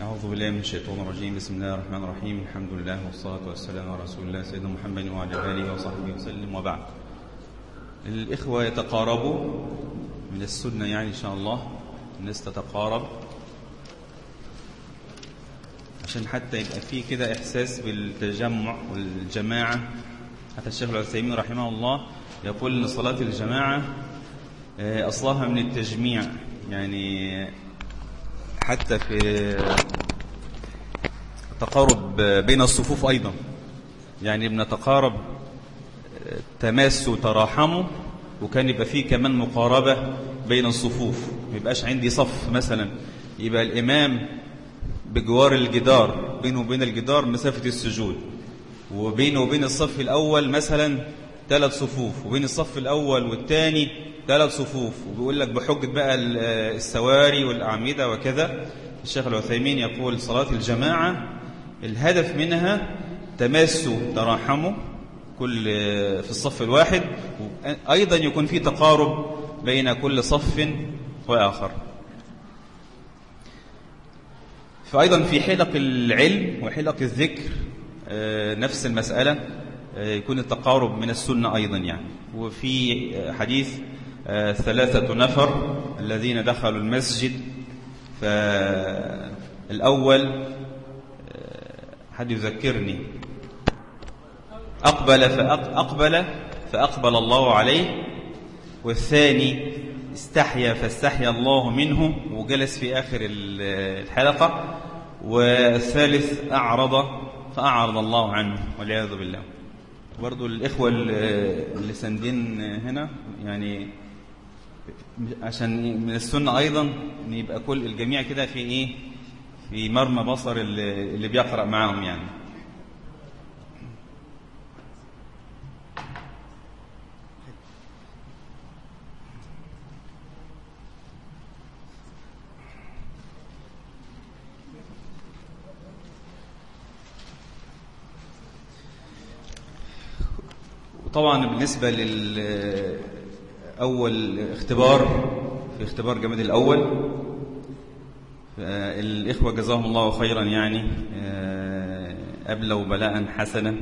أعوذ بالله من الشيطان الرجيم. بسم الله الرحمن الرحيم. الحمد لله والصلاة والسلام على رسول الله سيدنا محمد وعلى آله وصحبه وسلم. وبعد. الإخوة يتقاربوا من السنة يعني إن شاء الله. الناس تتقارب. عشان حتى يبقى فيه كده إحساس بالتجمع والجماعة. حتى الشيخ العثيمين رحمه الله يقول أن صلاة الجماعة أصلها من التجميع. يعني حتى في تقارب بين الصفوف أيضا. يعني بنتقارب تماسوا تراحموا وكان يبقى فيه كمان مقاربة بين الصفوف. ما يبقاش عندي صف مثلا. يبقى الإمام بجوار الجدار بينه وبين الجدار مسافة السجود. وبينه وبين الصف الأول مثلا ثلاث صفوف وبين الصف الأول والثاني ثلاث صفوف وبيقول لك بحجة بقى السواري والأعمدة وكذا. الشيخ العثيمين يقول صلاة الجماعة الهدف منها تماسوا تراحموا كل في الصف الواحد أيضا يكون في تقارب بين كل صف وآخر. فأيضا في حلق العلم وحلق الذكر نفس المسألة يكون التقارب من السنة أيضا يعني. وفي حديث ثلاثة نفر الذين دخلوا المسجد. فالأول حد يذكرني. أقبل فأقبل فأقبل الله عليه. والثاني استحيا فاستحيا الله منه وجلس في آخر الحلقة. والثالث أعرض فأعرض الله عنه والعياذ بالله. برضو الإخوة اللي ساندين هنا يعني عشان من السنة أيضا أن يبقى كل الجميع كده في إيه؟ في مرمى بصر اللي, اللي بيقرأ معاهم يعني. طبعا بالنسبة للأول اختبار في اختبار جماد الأول. الإخوة جزاهم الله خيرا يعني أبلوا بلاء حسنا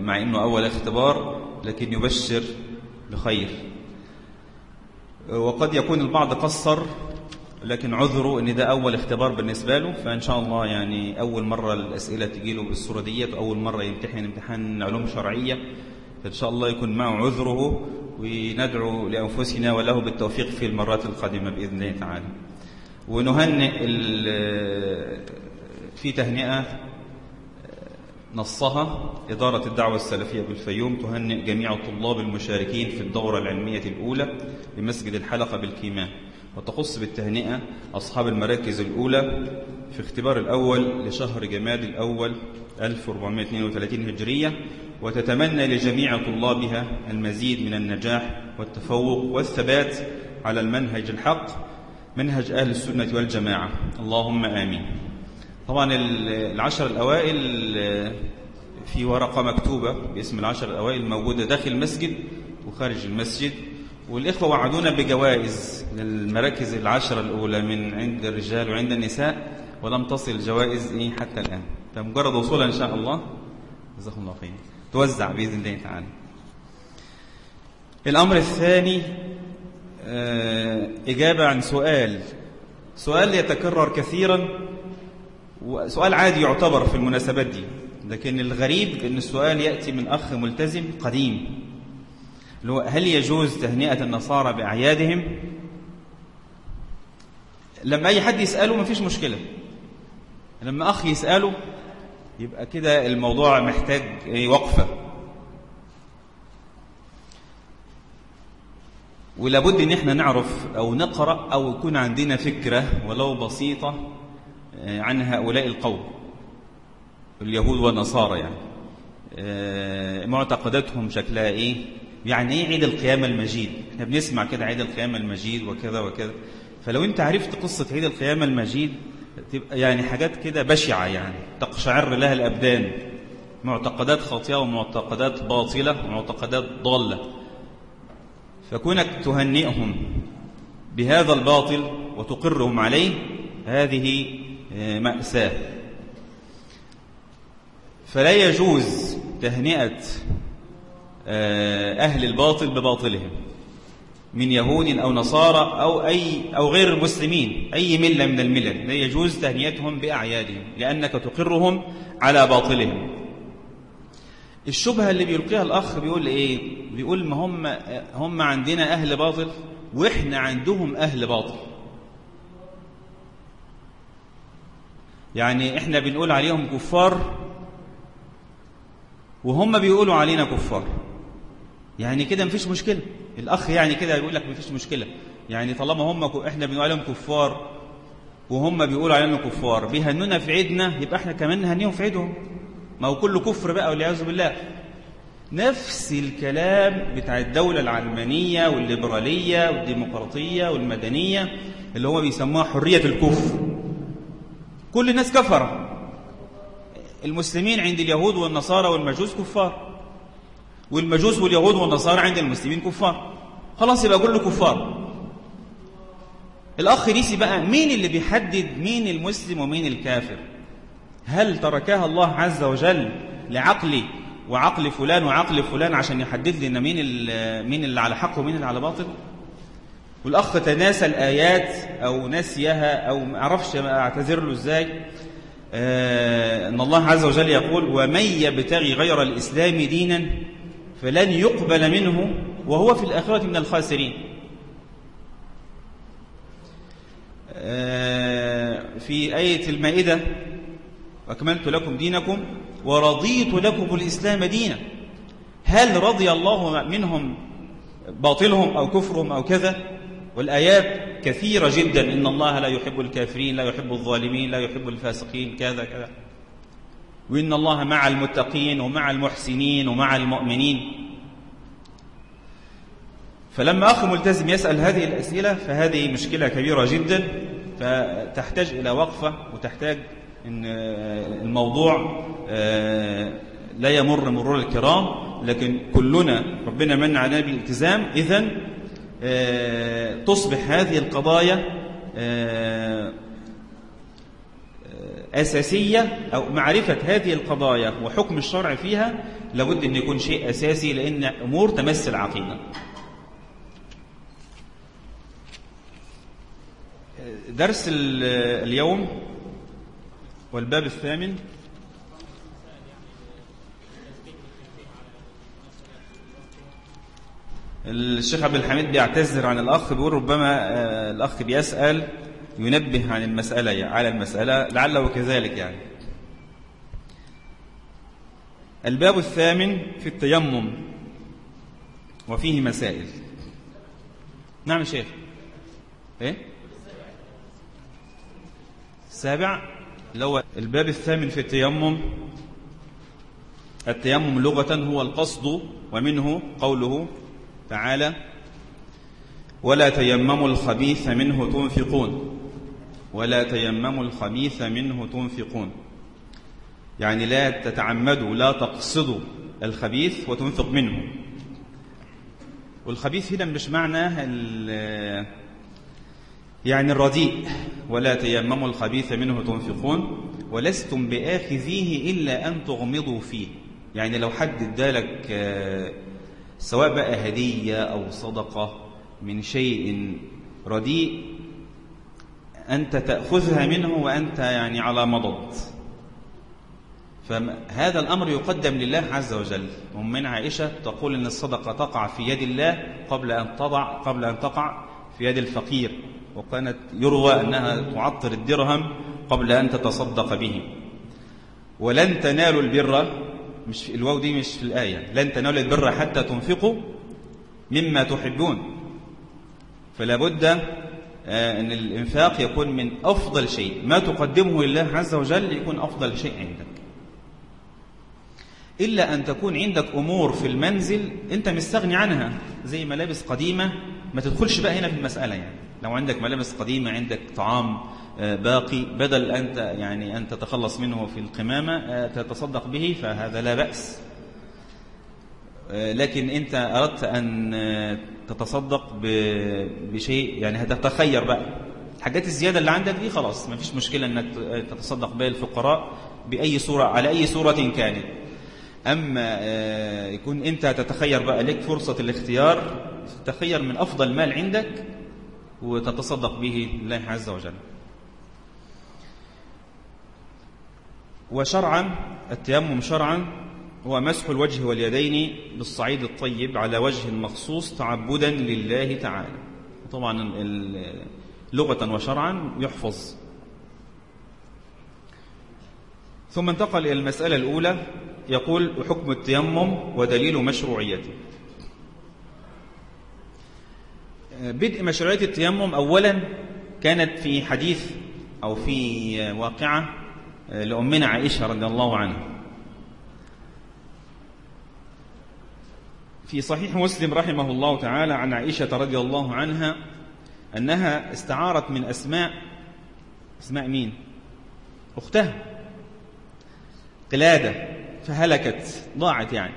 مع أنه أول اختبار لكن يبشر بخير. وقد يكون البعض قصر لكن عذره إن ده أول اختبار بالنسبة له. فإن شاء الله يعني أول مرة الأسئلة تجي له بالصورة ديت واول مرة يمتحن امتحان علوم شرعية فإن شاء الله يكون معه عذره. وندعو لأنفسنا وله بالتوفيق في المرات القادمة بإذن الله تعالى. ونهنئ في تهنئة نصها إدارة الدعوة السلفية بالفيوم. تهنئ جميع الطلاب المشاركين في الدورة العلمية الأولى بمسجد الحلقة بالكيمان وتخص بالتهنئة أصحاب المراكز الأولى في اختبار الأول لشهر جماد الأول 1432 هجرية. وتتمنى لجميع طلابها المزيد من النجاح والتفوق والثبات على المنهج الحق منهج أهل السنة والجماعة. اللهم آمين. طبعا العشر الأوائل في ورقة مكتوبة باسم العشر الأوائل موجودة داخل المسجد وخارج المسجد. والإخوة وعدونا بجوائز للمراكز العشرة الأولى من عند الرجال وعند النساء ولم تصل الجوائز إيه حتى الآن. فمجرد وصولها إن شاء الله. جزاكم الله خير توزع بإذن الله تعالى. الأمر الثاني إجابة عن سؤال. سؤال يتكرر كثيرا وسؤال عادي يعتبر في المناسبات دي لكن الغريب أن السؤال يأتي من أخ ملتزم قديم هل يجوز تهنئة النصارى بأعيادهم؟ لما أي حد يسأله ما فيش مشكلة. لما أخ يسأله يبقى كده الموضوع محتاج وقفة. ولابد إن إحنا نعرف أو نقرأ أو يكون عندنا فكرة ولو بسيطة عن هؤلاء القوم اليهود والنصارى يعني. معتقداتهم شكلها إيه؟ يعني إيه عيد القيامة المجيد؟ إحنا بنسمع كده عيد القيامة المجيد وكذا وكذا. فلو أنت عرفت قصة عيد القيامة المجيد تبقى يعني حاجات كده بشعة يعني. تقشعر لها الأبدان. معتقدات خاطئة ومعتقدات باطلة ومعتقدات ضالة. فكونك تهنئهم بهذا الباطل وتقرهم عليه هذه آه، مأساة. فلا يجوز تهنئة آه، أهل الباطل بباطلهم. من يهود أو نصارى أو, أي أو غير المسلمين أي ملة من الملل. لا يجوز تهنيتهم بأعيادهم لأنك تقرهم على باطلهم. الشبهة اللي بيلقيها الأخ بيقول إيه؟ بيقول ما هم, هم عندنا أهل باطل وإحنا عندهم أهل باطل. يعني إحنا بنقول عليهم كفار وهم بيقولوا علينا كفار. يعني كده مفيش مشكلة. الأخ يعني كده يقول لك مفيش مشكلة. يعني طالما هم إحنا بنقول عليهم كفار وهم بيقولوا علينا كفار بيهنونا في عيدنا يبقى إحنا كمان نهنيهم في عيدهم. ما هو كله كفر بقى والعياذ بالله. نفس الكلام بتاع الدولة العلمانية والليبرالية والديمقراطية والمدنية اللي هو بيسموها حرية الكفر. كل الناس كفر. المسلمين عند اليهود والنصارى والمجوس كفار. والمجوس واليهود والنصارى عند المسلمين كفار. خلاص يبقى كله كفار. الأخ ريسي بقى مين اللي بيحدد مين المسلم ومين الكافر؟ هل تركها الله عز وجل لعقلي وعقل فلان وعقل فلان عشان يحدد لنا مين مين اللي على حق ومين اللي على باطل؟ والأخ تناسى الآيات أو نسيها أو ما أعرفش أعتذر له إزاي. آه أن الله عز وجل يقول ومن يبتغي غير الإسلام دينا فلن يقبل منه وهو في الآخرة من الخاسرين. آه في آية المائدة وأكملت لكم دينكم ورضيت لكم الإسلام دينا. هل رضي الله منهم باطلهم أو كفرهم أو كذا؟ والآيات كثيرة جدا إن الله لا يحب الكافرين لا يحب الظالمين لا يحب الفاسقين كذا كذا. وإن الله مع المتقين ومع المحسنين ومع المؤمنين. فلما أخ ملتزم يسأل هذه الأسئلة فهذه مشكلة كبيرة جدا فتحتاج إلى وقفة وتحتاج إن الموضوع لا يمر مرور الكرام لكن كلنا ربنا من علينا بالالتزام. إذن تصبح هذه القضايا أساسية أو معرفة هذه القضايا وحكم الشرع فيها لابد أن يكون شيء أساسي لأن أمور تمس العقيدة. درس اليوم والباب الثامن. الشيخ عبد الحميد بيعتذر عن الأخ بيقول ربما الأخ بيسأل ينبه عن المسألة على المسألة لعله كذلك يعني. الباب الثامن في التيمم وفيه مسائل. نعم شيخ. إيه؟ السابع اللي هو الباب الثامن في التيمم. التيمم لغة هو القصد ومنه قوله تعالى ولا تيمموا الخبيث منه تنفقون ولا تيمموا الخبيث منه تنفقون. يعني لا تتعمدوا لا تقصدوا الخبيث وتنفق منه. والخبيث هنا مش معناه يعني الرديء. ولا تيمموا الخبيث منه تنفقون. ولستم بآخذيه إلا أن تغمضوا فيه. يعني لو حد ادالك سواء بقى هدية أو صدقة من شيء رديء أنت تأخذها منه وأنت يعني على مضض. فهذا الأمر يقدم لله عز وجل. ومن عائشة تقول أن الصدقة تقع في يد الله قبل أن تضع قبل أن تقع في يد الفقير. وكانت يروى أنها تعطر الدرهم قبل أن تتصدق به. ولن تنالوا البر مش الواو دي مش في الآية. لن تنالوا البر حتى تنفقوا مما تحبون. فلا بد أن الإنفاق يكون من أفضل شيء. ما تقدمه لله عز وجل يكون أفضل شيء عندك. إلا أن تكون عندك أمور في المنزل أنت مستغني عنها زي ملابس قديمة. ما تدخلش بقى هنا في المسألة يعني. لو عندك ملابس قديمة عندك طعام باقي بدل أنت يعني أن تتخلص منه في القمامة تتصدق به فهذا لا بأس. لكن أنت أردت أن تتصدق بشيء يعني هتتخير بقى. الحاجات الزيادة اللي عندك دي خلاص ما فيش مشكلة أنك تتصدق بها الفقراء بأي صورة على أي صورة كانت. أما آه، يكون أنت تتخير بقى لك فرصة الاختيار تخير من أفضل مال عندك وتتصدق به لله عز وجل. وشرعا التيمم شرعا هو مسح الوجه واليدين بالصعيد الطيب على وجه مخصوص تعبدا لله تعالى. طبعا لغة وشرعا يحفظ. ثم انتقل إلى المسألة الأولى يقول حكم التيمم ودليل مشروعيته. بدء مشروعية التيمم أولا كانت في حديث أو في واقعة لأمنا عائشة رضي الله عنها. في صحيح مسلم رحمه الله تعالى عن عائشة رضي الله عنها أنها استعارت من أسماء أسماء مين؟ أختها. قلادة فهلكت ضاعت يعني.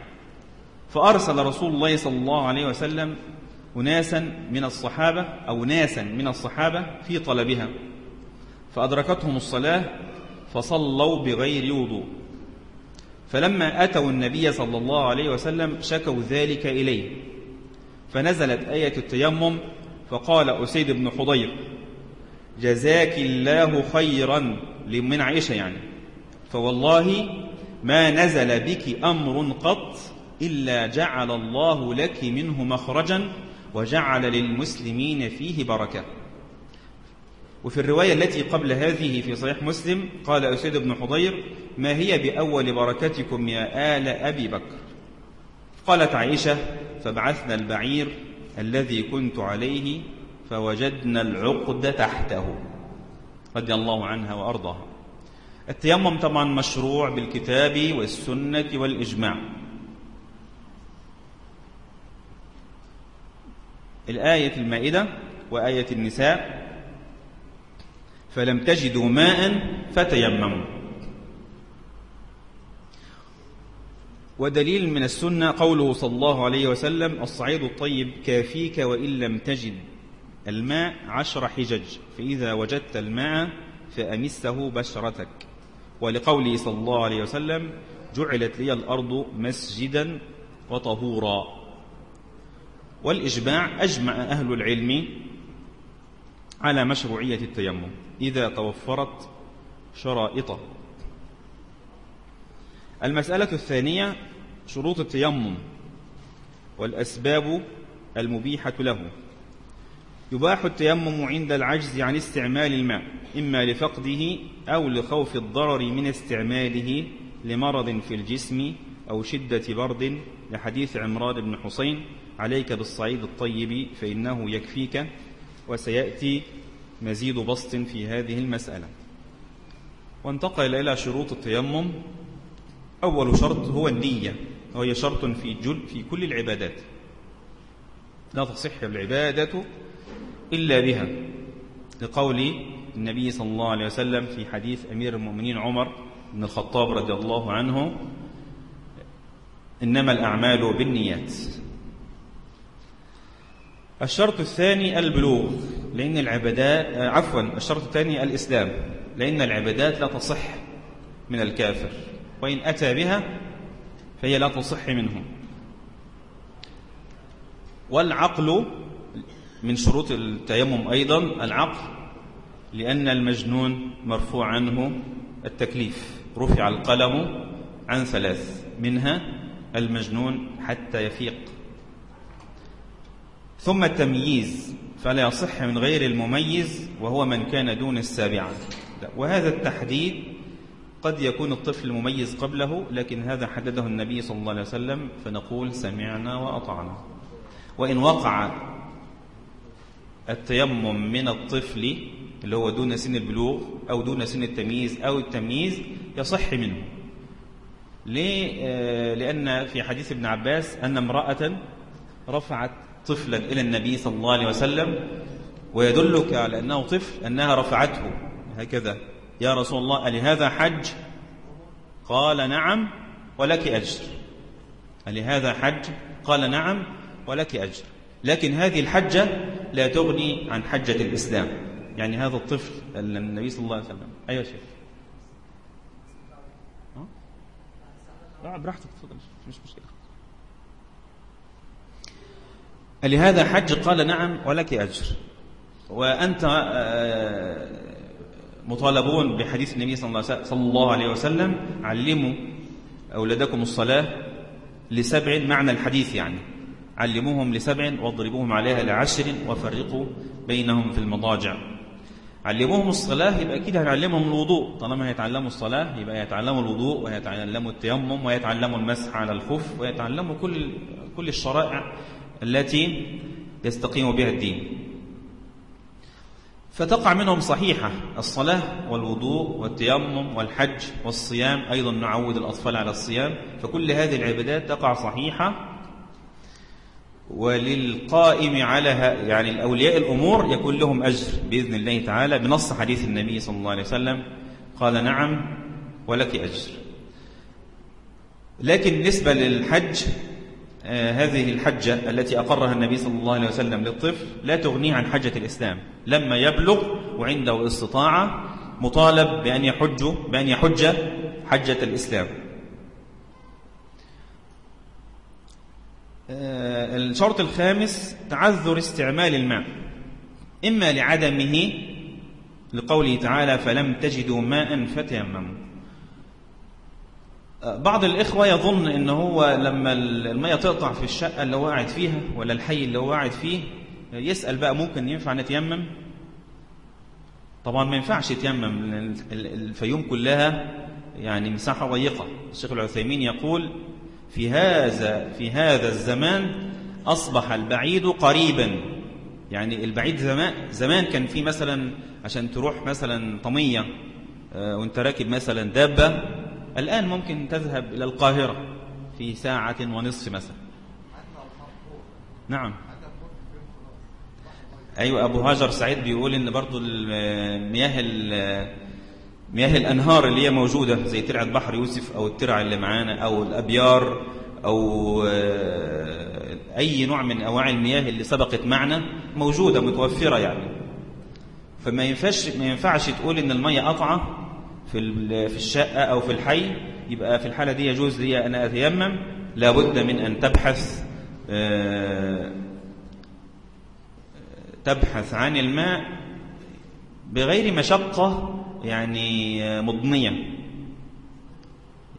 فأرسل رسول الله صلى الله عليه وسلم أناسا من الصحابة أو ناسا من الصحابة في طلبها. فأدركتهم الصلاة فصلوا بغير وضوء. فلما أتوا النبي صلى الله عليه وسلم شكوا ذلك إليه. فنزلت آية التيمم فقال أسيد بن حضير جزاك الله خيرا من عائشة يعني. فوالله ما نزل بك أمر قط إلا جعل الله لك منه مخرجا وجعل للمسلمين فيه بركة. وفي الرواية التي قبل هذه في صحيح مسلم قال أسيد بن حضير ما هي بأول بركتكم يا آل أبي بكر؟ قالت عائشة فبعثنا البعير الذي كنت عليه فوجدنا العقد تحته رضي الله عنها وأرضاها. التيمم طبعا مشروع بالكتاب والسنة والإجماع. الآية المائدة وآية النساء فلم تجدوا ماء فتيمموا. ودليل من السنة قوله صلى الله عليه وسلم الصعيد الطيب كافيك وإن لم تجد. الماء عشر حجج فإذا وجدت الماء فأمسه بشرتك. ولقوله صلى الله عليه وسلم جعلت لي الأرض مسجدا وطهورا. والإجماع أجمع أهل العلم على مشروعية التيمم. إذا توفرت شرائطه المسألة الثانية شروط التيمم والأسباب المبيحة له. يباح التيمم عند العجز عن استعمال الماء إما لفقده أو لخوف الضرر من استعماله لمرض في الجسم أو شدة برد. لحديث عمران بن حسين عليك بالصعيد الطيب فإنه يكفيك وسيأتي مزيد بسط في هذه المسألة. وانتقل إلى شروط التيمم. أول شرط هو النية وهي شرط في, جل في كل العبادات. لا تصح العبادة إلا بها. لقول النبي صلى الله عليه وسلم في حديث أمير المؤمنين عمر بن الخطاب رضي الله عنه إنما الأعمال بالنيات. الشرط الثاني البلوغ لأن العبادات آه، عفوا الشرط الثاني الإسلام لأن العبادات لا تصح من الكافر وإن أتى بها فهي لا تصح منه. والعقل من شروط التيمم أيضا العقل لأن المجنون مرفوع عنه التكليف رفع القلم عن ثلاث منها المجنون حتى يفيق. ثم التمييز فلا يصح من غير المميز وهو من كان دون السابعة. وهذا التحديد قد يكون الطفل مميز قبله لكن هذا حدده النبي صلى الله عليه وسلم فنقول سمعنا وأطعنا. وإن وقع التيمم من الطفل اللي هو دون سن البلوغ أو دون سن التمييز أو التمييز يصح منه. ليه؟ آه، لأن في حديث ابن عباس أن امرأة رفعت طفلا إلى النبي صلى الله عليه وسلم ويدلك على أنه طفل أنها رفعته. هكذا. يا رسول الله ألهذا حج؟ قال نعم ولك أجر. ألهذا حج؟ قال نعم ولك أجر. لكن هذه الحجة لا تغني عن حجة الإسلام. يعني هذا الطفل النبي صلى الله عليه وسلم. أيوة شيخ. لا براحتك تفضل. مش مشكلة. لهذا حج؟ قال نعم ولك أجر. وأنت آه، مطالبون بحديث النبي صلى الله عليه وسلم علموا أولادكم الصلاة لسبع معنى الحديث يعني. علموهم لسبع واضربوهم عليها لعشر وفرقوا بينهم في المضاجع. علموهم الصلاة يبقى أكيد هنعلمهم الوضوء. طالما هيتعلموا الصلاة يبقى يتعلموا الوضوء ويتعلموا التيمم ويتعلموا المسح على الخف ويتعلموا كل كل الشرائع التي يستقيم بها الدين. فتقع منهم صحيحة الصلاة والوضوء والتيمم والحج والصيام أيضا نعود الأطفال على الصيام. فكل هذه العبادات تقع صحيحة وللقائم على يعني الأولياء الأمور يكون لهم أجر بإذن الله تعالى. بنص حديث النبي صلى الله عليه وسلم قال نعم ولك أجر. لكن نسبة للحج هذه الحجة التي أقرها النبي صلى الله عليه وسلم للطفل لا تغنيه عن حجة الإسلام. لما يبلغ وعنده استطاعة مطالب بأن يحج بأن يحج حجة الإسلام. آه، الشرط الخامس تعذر استعمال الماء. إما لعدمه لقوله تعالى فلم تجدوا ماء فتيمموا. آه، بعض الإخوة يظن إن هو لما المية تقطع في الشقة اللي هو قاعد فيها ولا الحي اللي هو قاعد فيه يسأل بقى ممكن ينفع نتيمم؟ طبعا ما ينفعش يتيمم الفيوم كلها يعني مساحة ضيقة. الشيخ العثيمين يقول في هذا في هذا الزمان أصبح البعيد قريبا. يعني البعيد زمان زمان كان في مثلا عشان تروح مثلا طمية آه، وانت راكب مثلا دابة الآن ممكن تذهب إلى القاهرة في ساعة ونصف مثلا. نعم. أيوة أبو هاجر سعيد بيقول إن برضو المياه مياه الأنهار اللي هي موجودة زي ترعة بحر يوسف أو الترعة اللي معانا أو الأبيار أو آه، أي نوع من أنواع المياه اللي سبقت معنا موجودة متوفرة يعني. فما ينفعش ما ينفعش تقول إن المية قطعة في في الشقة أو في الحي يبقى في الحالة دي يجوز لي أن أتيمم. لابد من أن تبحث آه، تبحث عن الماء بغير مشقة يعني مضنية.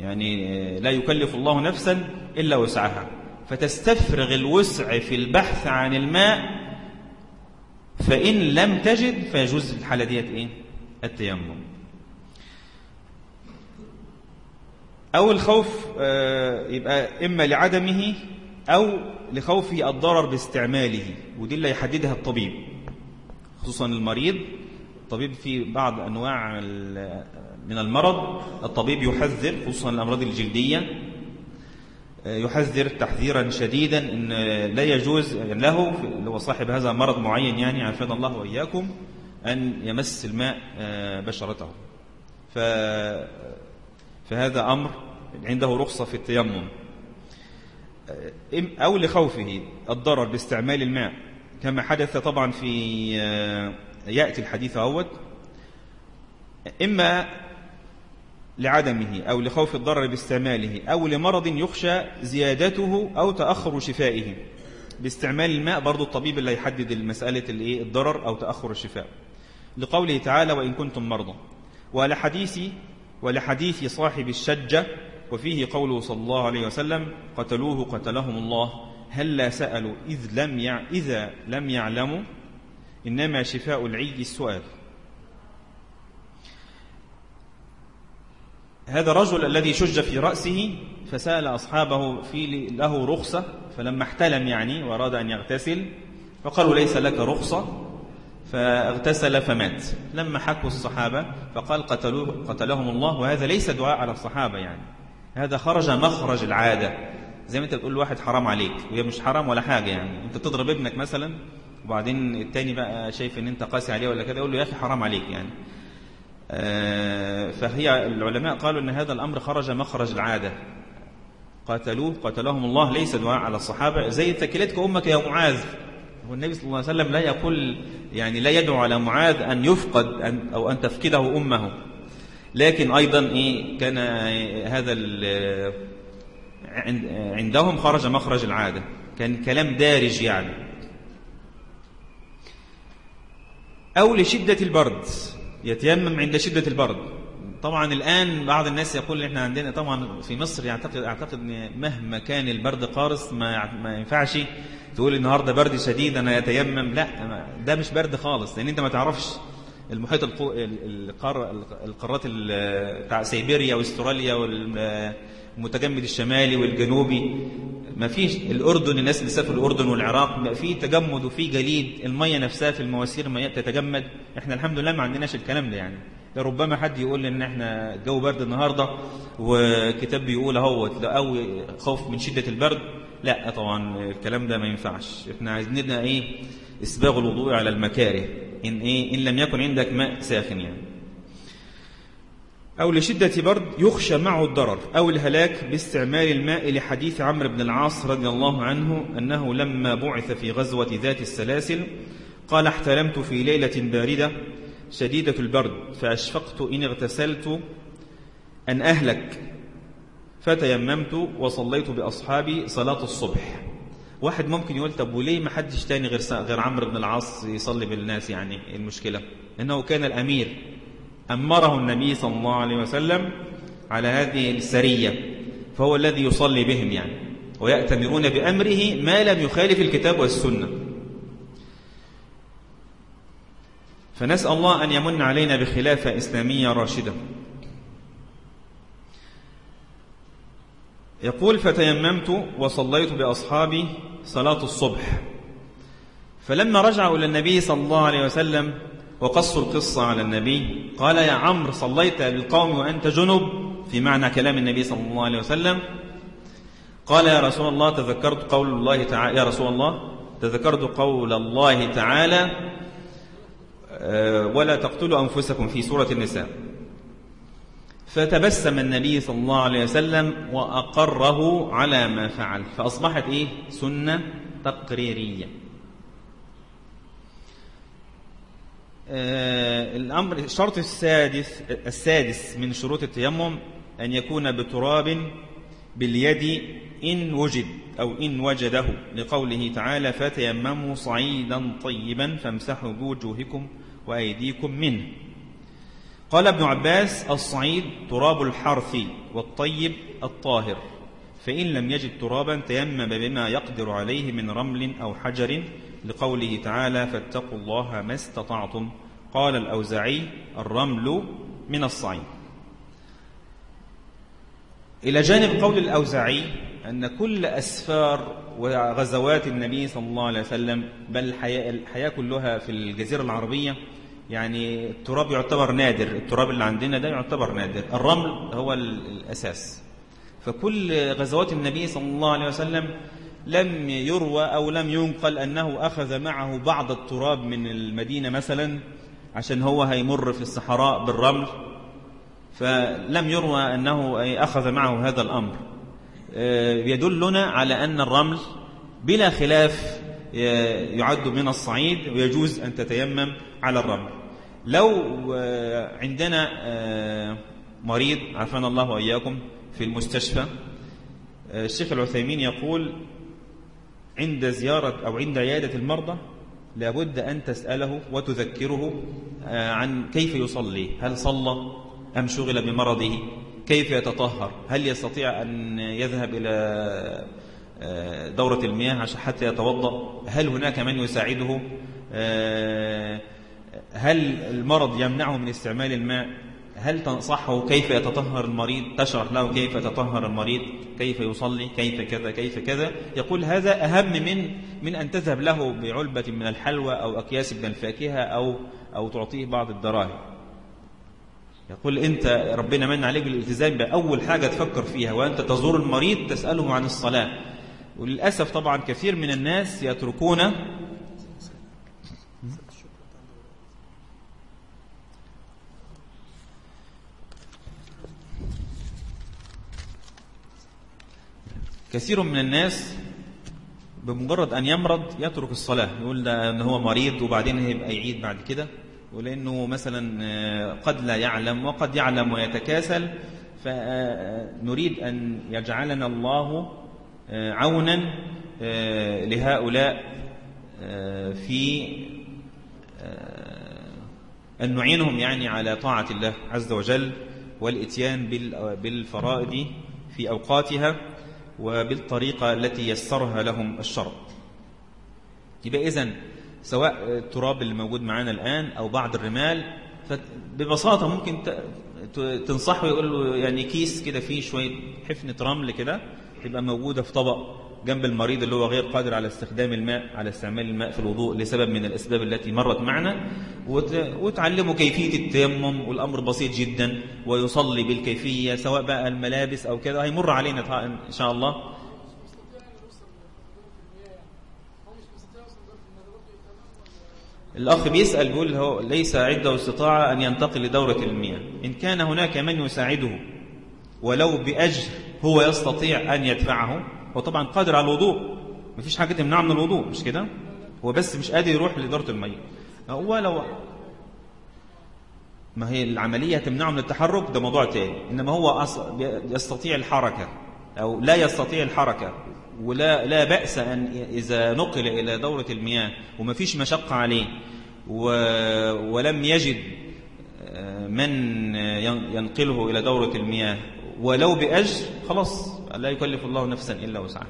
يعني لا يكلف الله نفسا إلا وسعها. فتستفرغ الوسع في البحث عن الماء فإن لم تجد فيجوز الحالة ديت إيه؟ التيمم. أو الخوف آه، يبقى إما لعدمه أو لخوفه الضرر باستعماله ودي اللي يحددها الطبيب. خصوصا المريض الطبيب في بعض أنواع من المرض الطبيب يحذر خصوصا الأمراض الجلدية يحذر تحذيرا شديدا إن لا يجوز له اللي هو صاحب هذا مرض معين يعني عافانا الله وإياكم أن يمس الماء آه، بشرته. ف فهذا أمر عنده رخصة في التيمم. أو لخوفه الضرر باستعمال الماء. كما حدث طبعا في آه، يأتي الحديث أهوت إما لعدمه أو لخوف الضرر باستعماله أو لمرض يخشى زيادته أو تأخر شفائه. باستعمال الماء برضو الطبيب اللي يحدد المسألة الضرر أو تأخر الشفاء. لقوله تعالى وإن كنتم مرضى ولحديث ولحديث صاحب الشجة وفيه قوله صلى الله عليه وسلم قتلوه قتلهم الله هل لا سألوا إذ لم يع... إذا لم يعلموا؟ إنما شفاء العي السؤال. هذا الرجل الذي شج في رأسه فسأل أصحابه في له رخصة فلما احتلم يعني وأراد أن يغتسل فقالوا ليس لك رخصة. فاغتسل فمات. لما حكوا الصحابة فقال قتلوه قتلهم الله وهذا ليس دعاء على الصحابة يعني. هذا خرج مخرج العادة. زي ما انت تقول لواحد حرام عليك وهي مش حرام ولا حاجة يعني. انت تضرب ابنك مثلا وبعدين التاني بقى شايف إن انت قاسي عليه ولا كده يقول له يا أخي حرام عليك يعني. آه، فهي العلماء قالوا إن هذا الأمر خرج مخرج العادة. قاتلوه قتلهم الله ليس دعاء على الصحابة. زي ثكلتك أمك يا معاذ. والنبي صلى الله عليه وسلم لا يقول يعني لا يدعو على معاذ أن يفقد أن أو أن تفقده أمه. لكن أيضا إيه كان هذا عندهم خرج مخرج العادة. كان كلام دارج يعني. أو لشدة البرد. يتيمم عند شدة البرد. طبعا الآن بعض الناس يقول إحنا عندنا طبعا في مصر يعتقد أعتقد مهما كان البرد قارس ما ما ينفعش تقول النهارده برد شديد أنا يتيمم. لا ده مش برد خالص لأن أنت ما تعرفش المحيط القار القارات بتاع سيبيريا وأستراليا والمتجمد الشمالي والجنوبي. ما فيش الأردن الناس اللي سافروا الأردن والعراق ما في تجمد وفي جليد. المية نفسها في المواسير ما تتجمد. إحنا الحمد لله ما عندناش الكلام ده يعني. ربما حد يقول إن إحنا الجو برد النهارده وكتاب بيقول اهو أو خوف من شدة البرد. لا طبعا الكلام ده ما ينفعش. إحنا عايزين إيه؟ إسباغ الوضوء على المكاره. إن إيه؟ إن لم يكن عندك ماء ساخن يعني. أو لشدة برد يخشى معه الضرر أو الهلاك باستعمال الماء لحديث عمرو بن العاص رضي الله عنه أنه لما بعث في غزوة ذات السلاسل قال احتلمت في ليلة باردة شديدة البرد فأشفقت إن اغتسلت أن أهلك فتيممت وصليت بأصحابي صلاة الصبح. واحد ممكن يقول طب وليه ما حدش تاني غير غير عمرو بن العاص يصلي بالناس يعني؟ المشكلة؟ إنه كان الأمير أمره النبي صلى الله عليه وسلم على هذه السرية فهو الذي يصلي بهم يعني ويأتمرون بأمره ما لم يخالف الكتاب والسنة. فنسأل الله أن يمن علينا بخلافة إسلامية راشدة. يقول فتيممت وصليت بأصحابي صلاة الصبح فلما رجعوا إلى النبي صلى الله عليه وسلم وقصوا القصة على النبي. قال يا عمرو صليت بالقوم وأنت جنب في معنى كلام النبي صلى الله عليه وسلم. قال يا رسول الله تذكرت قول الله تعالى يا رسول الله تذكرت قول الله تعالى آه، ولا تقتلوا أنفسكم في سورة النساء. فتبسم النبي صلى الله عليه وسلم وأقره على ما فعل. فأصبحت إيه؟ سنة تقريرية آه الأمر الشرط السادس السادس من شروط التيمم أن يكون بتراب باليد إن وجد أو إن وجده. لقوله تعالى فتيمموا صعيدا طيبا فامسحوا بوجوهكم وأيديكم منه. قال ابن عباس الصعيد تراب الحرث والطيب الطاهر. فإن لم يجد ترابا تيمم بما يقدر عليه من رمل أو حجر لقوله تعالى فاتقوا الله ما استطعتم. قال الأوزعي الرمل من الصعيد. إلى جانب قول الأوزعي أن كل أسفار وغزوات النبي صلى الله عليه وسلم بل الحياة, الحياة كلها في الجزيرة العربية يعني التراب يعتبر نادر التراب اللي عندنا ده يعتبر نادر الرمل هو الأساس. فكل غزوات النبي صلى الله عليه وسلم لم يروى أو لم ينقل أنه أخذ معه بعض التراب من المدينة مثلا عشان هو هيمر في الصحراء بالرمل فلم يروى أنه أخذ معه هذا الأمر. آه، يدلنا على أن الرمل بلا خلاف يعد من الصعيد ويجوز أن تتيمم على الرمل. لو آه، عندنا آه، مريض عافانا الله وإياكم في المستشفى الشيخ العثيمين يقول عند زيارة أو عند عيادة المرضى لابد أن تسأله وتذكره آه، عن كيف يصلي هل صلى أم شغل بمرضه كيف يتطهر هل يستطيع أن يذهب إلى آه، دورة المياه حتى يتوضأ هل هناك من يساعده آه، هل المرض يمنعه من استعمال الماء هل تنصحه كيف يتطهر المريض؟ تشرح له كيف يتطهر المريض كيف يصلي كيف كذا كيف كذا. يقول هذا أهم من من أن تذهب له بعلبة من الحلوى أو أكياس من الفاكهة أو أو تعطيه بعض الدراهم. يقول أنت ربنا من عليك بالالتزام بأول حاجة تفكر فيها وأنت تزور المريض تسأله عن الصلاة. وللأسف طبعا كثير من الناس يتركون كثير من الناس بمجرد أن يمرض يترك الصلاة يقول ده أن هو مريض وبعدين هيبقى يعيد بعد كده. ولأنه مثلا قد لا يعلم وقد يعلم ويتكاسل فنريد أن يجعلنا الله عونا لهؤلاء في أن نعينهم يعني على طاعة الله عز وجل والإتيان بالفرائض في أوقاتها. وبالطريقة التي يسرها لهم الشرع يبقى إذن سواء التراب اللي موجود معانا الآن أو بعض الرمال ببساطة ممكن تنصحه يقول له يعني كيس كده فيه شوية حفنة رمل كده تبقى موجودة في طبق. جنب المريض اللي هو غير قادر على استخدام الماء على استعمال الماء في الوضوء لسبب من الأسباب التي مرت معنا. وتعلمه كيفية التيمم والأمر بسيط جدا ويصلي بالكيفية سواء بقى الملابس أو كذا هيمر علينا إن شاء الله. الأخ بيسأل بيقول هو ليس عنده استطاعة أن ينتقل لدورة المياه. إن كان هناك من يساعده ولو بأجر هو يستطيع أن يدفعه؟ هو طبعا قادر على الوضوء. مفيش حاجة تمنعه من الوضوء مش كده؟ هو بس مش قادر يروح لإدارة المية. هو لو ما هي العملية تمنعه من التحرك ده موضوع تاني. إنما هو يستطيع الحركة أو لا يستطيع الحركة ولا لا بأس أن إذا نقل إلى دورة المياه وما فيش مشقة عليه ولم يجد من ينقله إلى دورة المياه. ولو بأجر خلاص لا يكلف الله نفسا إلا وسعها.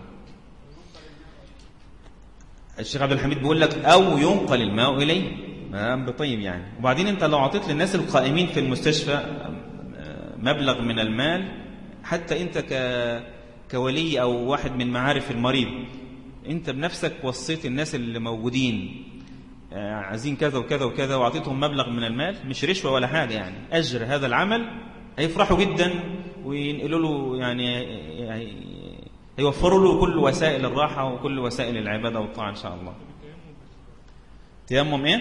الشيخ عبد الحميد بيقول لك أو ينقل الماء إليه. ما طيب يعني. وبعدين أنت لو أعطيت للناس القائمين في المستشفى مبلغ من المال حتى أنت ك كولي أو واحد من معارف المريض أنت بنفسك وصيت الناس اللي موجودين عايزين كذا وكذا وكذا وأعطيتهم مبلغ من المال مش رشوة ولا حاجة يعني. أجر هذا العمل هيفرحوا جدا. وينقلوا له يعني هيوفروا له كل وسائل الراحة وكل وسائل العبادة والطاعة إن شاء الله. تيمم إيه؟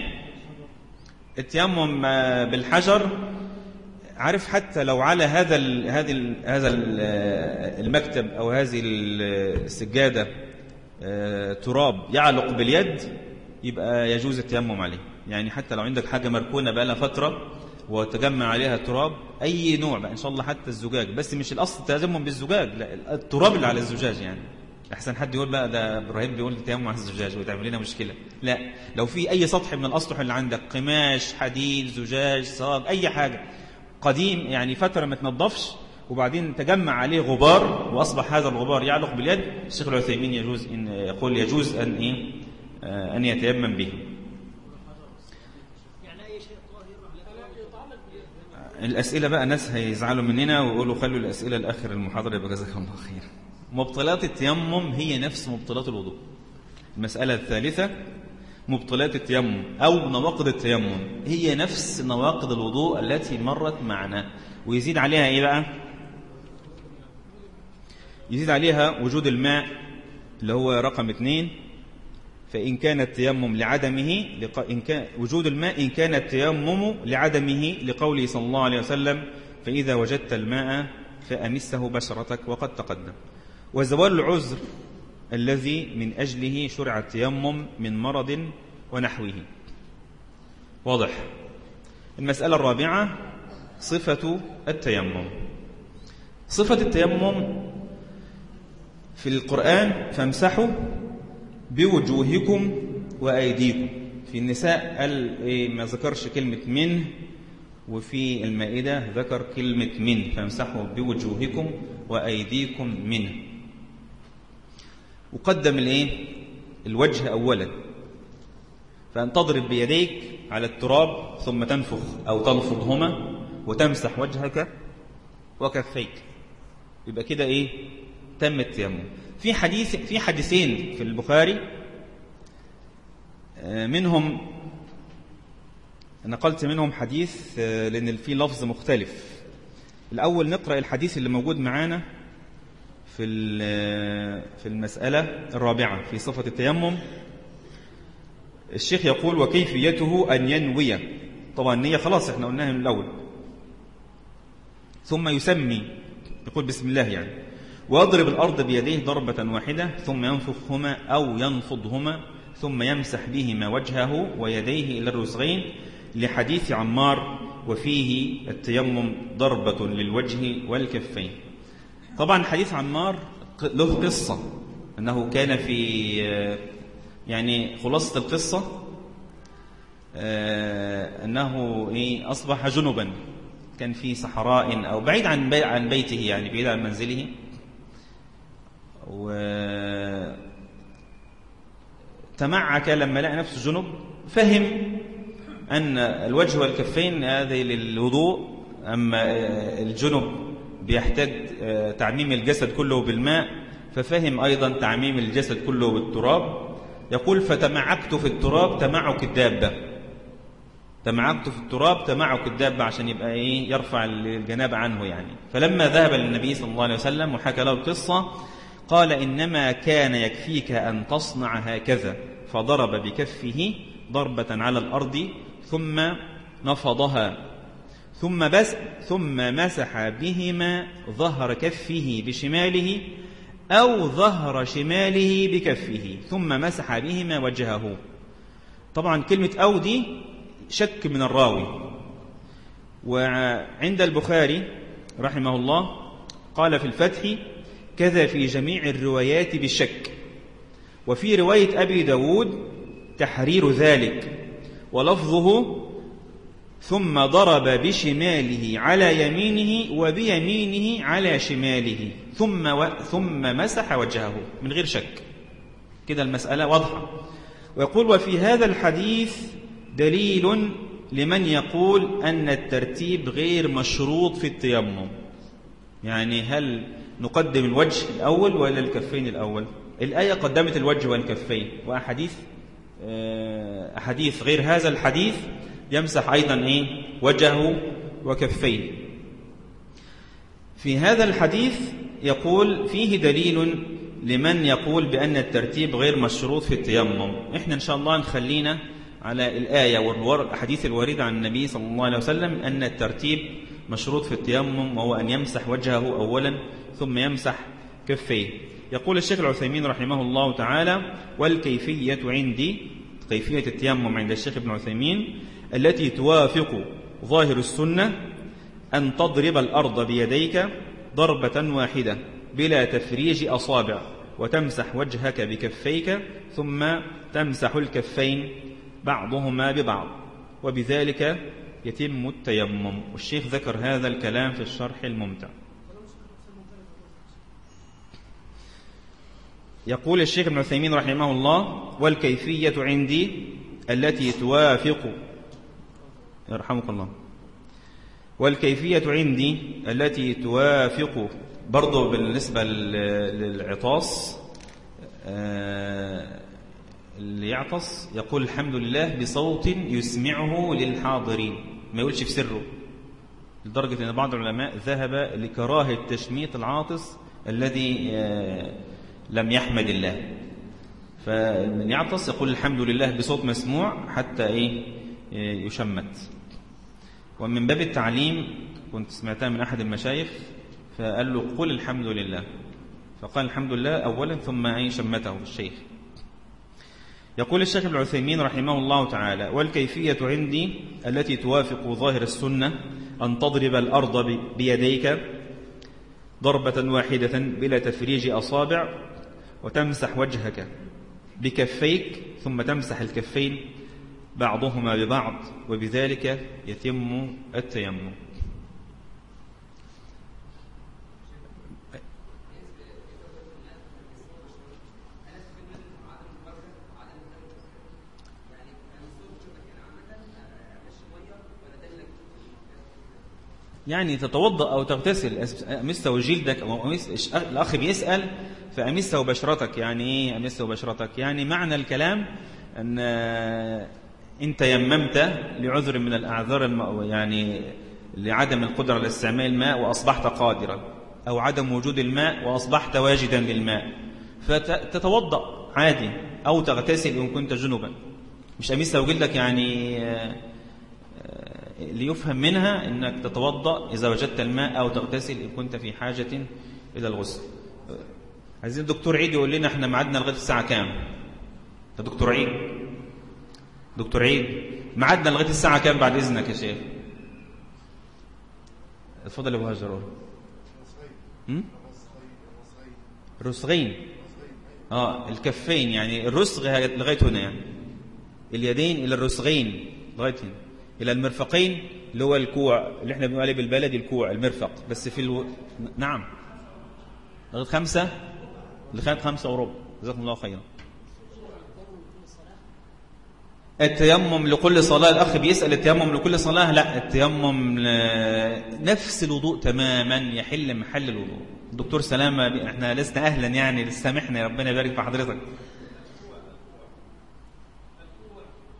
التيمم بالحجر. عارف حتى لو على هذا ال هذا ال هذا ال المكتب أو هذه السجادة تراب يعلق باليد يبقى يجوز التيمم عليه. يعني حتى لو عندك حاجة مركونة بقى لها فترة وتجمع عليها تراب أي نوع بقى إن شاء الله حتى الزجاج. بس مش الأصل التيمم بالزجاج لا التراب اللي على الزجاج يعني. أحسن حد يقول بقى ده إبراهيم بيقول التيمم على الزجاج وتعمل لنا مشكلة. لا لو في أي سطح من الأسطح اللي عندك قماش حديد زجاج صاج أي حاجة قديم يعني فترة ما تنظفش وبعدين تجمع عليه غبار وأصبح هذا الغبار يعلق باليد الشيخ العثيمين يجوز إن يقول يجوز أن إيه أن يتيمم به. الأسئلة بقى ناس هيزعلوا مننا ويقولوا خلوا الأسئلة لآخر المحاضرة يبقى جزاك الله خير. مبطلات التيمم هي نفس مبطلات الوضوء. المسألة الثالثة مبطلات التيمم أو نواقض التيمم هي نفس نواقض الوضوء التي مرت معنا. ويزيد عليها إيه بقى؟ يزيد عليها وجود الماء اللي هو رقم اثنين فإن كان التيمم لعدمه. إن كان وجود الماء إن كان التيمم لعدمه لقوله صلى الله عليه وسلم فإذا وجدت الماء فأمسه بشرتك وقد تقدم. وزوال العذر الذي من أجله شرع التيمم من مرض ونحوه. واضح. المسألة الرابعة صفة التيمم. صفة التيمم في القرآن فامسحوا بوجوهكم وأيديكم. في النساء قال إيه ما ذكرش كلمة من وفي المائدة ذكر كلمة من فامسحوا بوجوهكم وأيديكم منه وقدم الإيه؟ الوجه أولا. فأن تضرب بيديك على التراب ثم تنفخ أو تلفظهما وتمسح وجهك وكفيك. يبقى كده إيه؟ تم التيمم. في حديث في حديثين في البخاري منهم نقلت منهم حديث لأن في لفظ مختلف. الأول نقرأ الحديث اللي موجود معانا في في المسألة الرابعة في صفة التيمم. الشيخ يقول وكيفيته أن ينوي؟ طبعا النية خلاص إحنا قلناها من الأول. ثم يسمي يقول بسم الله يعني. ويضرب الأرض بيديه ضربة واحدة ثم ينفخهما أو ينفضهما ثم يمسح بهما وجهه ويديه إلى الرسغين لحديث عمار وفيه التيمم ضربة للوجه والكفين. طبعا حديث عمار له قصة أنه كان في يعني خلاصة القصة أنه إيه أصبح جنبا كان في صحراء أو بعيد عن بيته يعني بعيد عن منزله. و تمعك لما لقى نفسه جنب فهم أن الوجه والكفين هذه للوضوء أما الجنب بيحتاج تعميم الجسد كله بالماء ففهم أيضا تعميم الجسد كله بالتراب. يقول فتمعكت في التراب تمعك الدابة. تمعكت في التراب تمعك الدابة عشان يبقى إيه يرفع الجناب عنه يعني. فلما ذهب للنبي صلى الله عليه وسلم وحكى له القصة قال إنما كان يكفيك أن تصنع هكذا فضرب بكفه ضربة على الأرض ثم نفضها ثم بس ثم مسح بهما ظهر كفه بشماله أو ظهر شماله بكفه ثم مسح بهما وجهه. طبعا كلمة أو دي شك من الراوي. وعند البخاري رحمه الله قال في الفتح كذا في جميع الروايات بالشك. وفي رواية أبي داود تحرير ذلك ولفظه ثم ضرب بشماله على يمينه وبيمينه على شماله ثم و... ثم مسح وجهه من غير شك. كده المسألة واضحة. ويقول وفي هذا الحديث دليل لمن يقول أن الترتيب غير مشروط في التيمم. يعني هل نقدم الوجه الأول ولا الكفين الأول. الآية قدمت الوجه والكفين وأحاديث أحاديث غير هذا الحديث يمسح أيضا إيه؟ وجهه وكفيه في هذا الحديث يقول فيه دليل لمن يقول بأن الترتيب غير مشروط في التيمم. إحنا إن شاء الله نخلينا على الآية والحديث الوارد عن النبي صلى الله عليه وسلم أن الترتيب مشروط في التيمم وهو أن يمسح وجهه أولا ثم يمسح كفيه. يقول الشيخ العثيمين رحمه الله تعالى والكيفية عندي كيفية التيمم عند الشيخ ابن عثيمين التي توافق ظاهر السنة أن تضرب الأرض بيديك ضربة واحدة بلا تفريج أصابع وتمسح وجهك بكفيك ثم تمسح الكفين بعضهما ببعض وبذلك يتم التيمم والشيخ ذكر هذا الكلام في الشرح الممتع. يقول الشيخ ابن عثيمين رحمه الله والكيفية عندي التي توافق. يرحمك الله. والكيفية عندي التي توافق. برضو بالنسبة للعطاس اللي يعطس يقول الحمد لله بصوت يسمعه للحاضرين. ما يقولش في سره. لدرجة أن بعض العلماء ذهب لكراهة تشميت العاطس الذي لم يحمد الله. فمن يعطس يقول الحمد لله بصوت مسموع حتى إيه يشمت. ومن باب التعليم كنت سمعتها من أحد المشايخ فقال له قل الحمد لله. فقال الحمد لله أولا ثم أي شمته الشيخ. يقول الشيخ ابن عثيمين رحمه الله تعالى والكيفية عندي التي توافق ظاهر السنة أن تضرب الأرض بيديك ضربة واحدة بلا تفريج أصابع وتمسح وجهك بكفيك ثم تمسح الكفين بعضهما ببعض وبذلك يتم التيمم. يعني تتوضأ أو تغتسل. أمسة جلدك أو الأخ بيسأل فأمسة بشرتك يعني إيه أمسة بشرتك يعني معنى الكلام أن إن تيممت لعذر من الأعذار يعني لعدم القدرة على استعمال الماء وأصبحت قادرا أو عدم وجود الماء وأصبحت واجدا للماء فتتوضأ عادي أو تغتسل إن كنت جنبا. مش أمسة جلدك يعني ليفهم منها أنك تتوضأ إذا وجدت الماء أو تغتسل إن كنت في حاجة إلى الغسل. عايزين دكتور عيد يقول لنا إحنا ميعادنا لغاية الساعة كام؟ يا دكتور عيد. دكتور عيد ميعادنا لغاية الساعة كام بعد إذنك يا شيخ؟ اتفضل يا أبو هاجر رسغين آه الكفين يعني الرسغ لغاية هنا يعني. اليدين إلى الرسغين لغاية هنا. إلى المرفقين اللي هو الكوع اللي إحنا بنقول عليه بالبلدي الكوع المرفق. بس في ألو... نعم. لغايه خمسة؟ لغايه خمسة وربع. جزاكم الله خيرا. التيمم لكل صلاة الأخ بيسأل التيمم لكل صلاة؟ لا التيمم نفس الوضوء تماما يحل محل الوضوء. دكتور سلامة إحنا لسنا أهلا يعني سامحنا ربنا يبارك في حضرتك.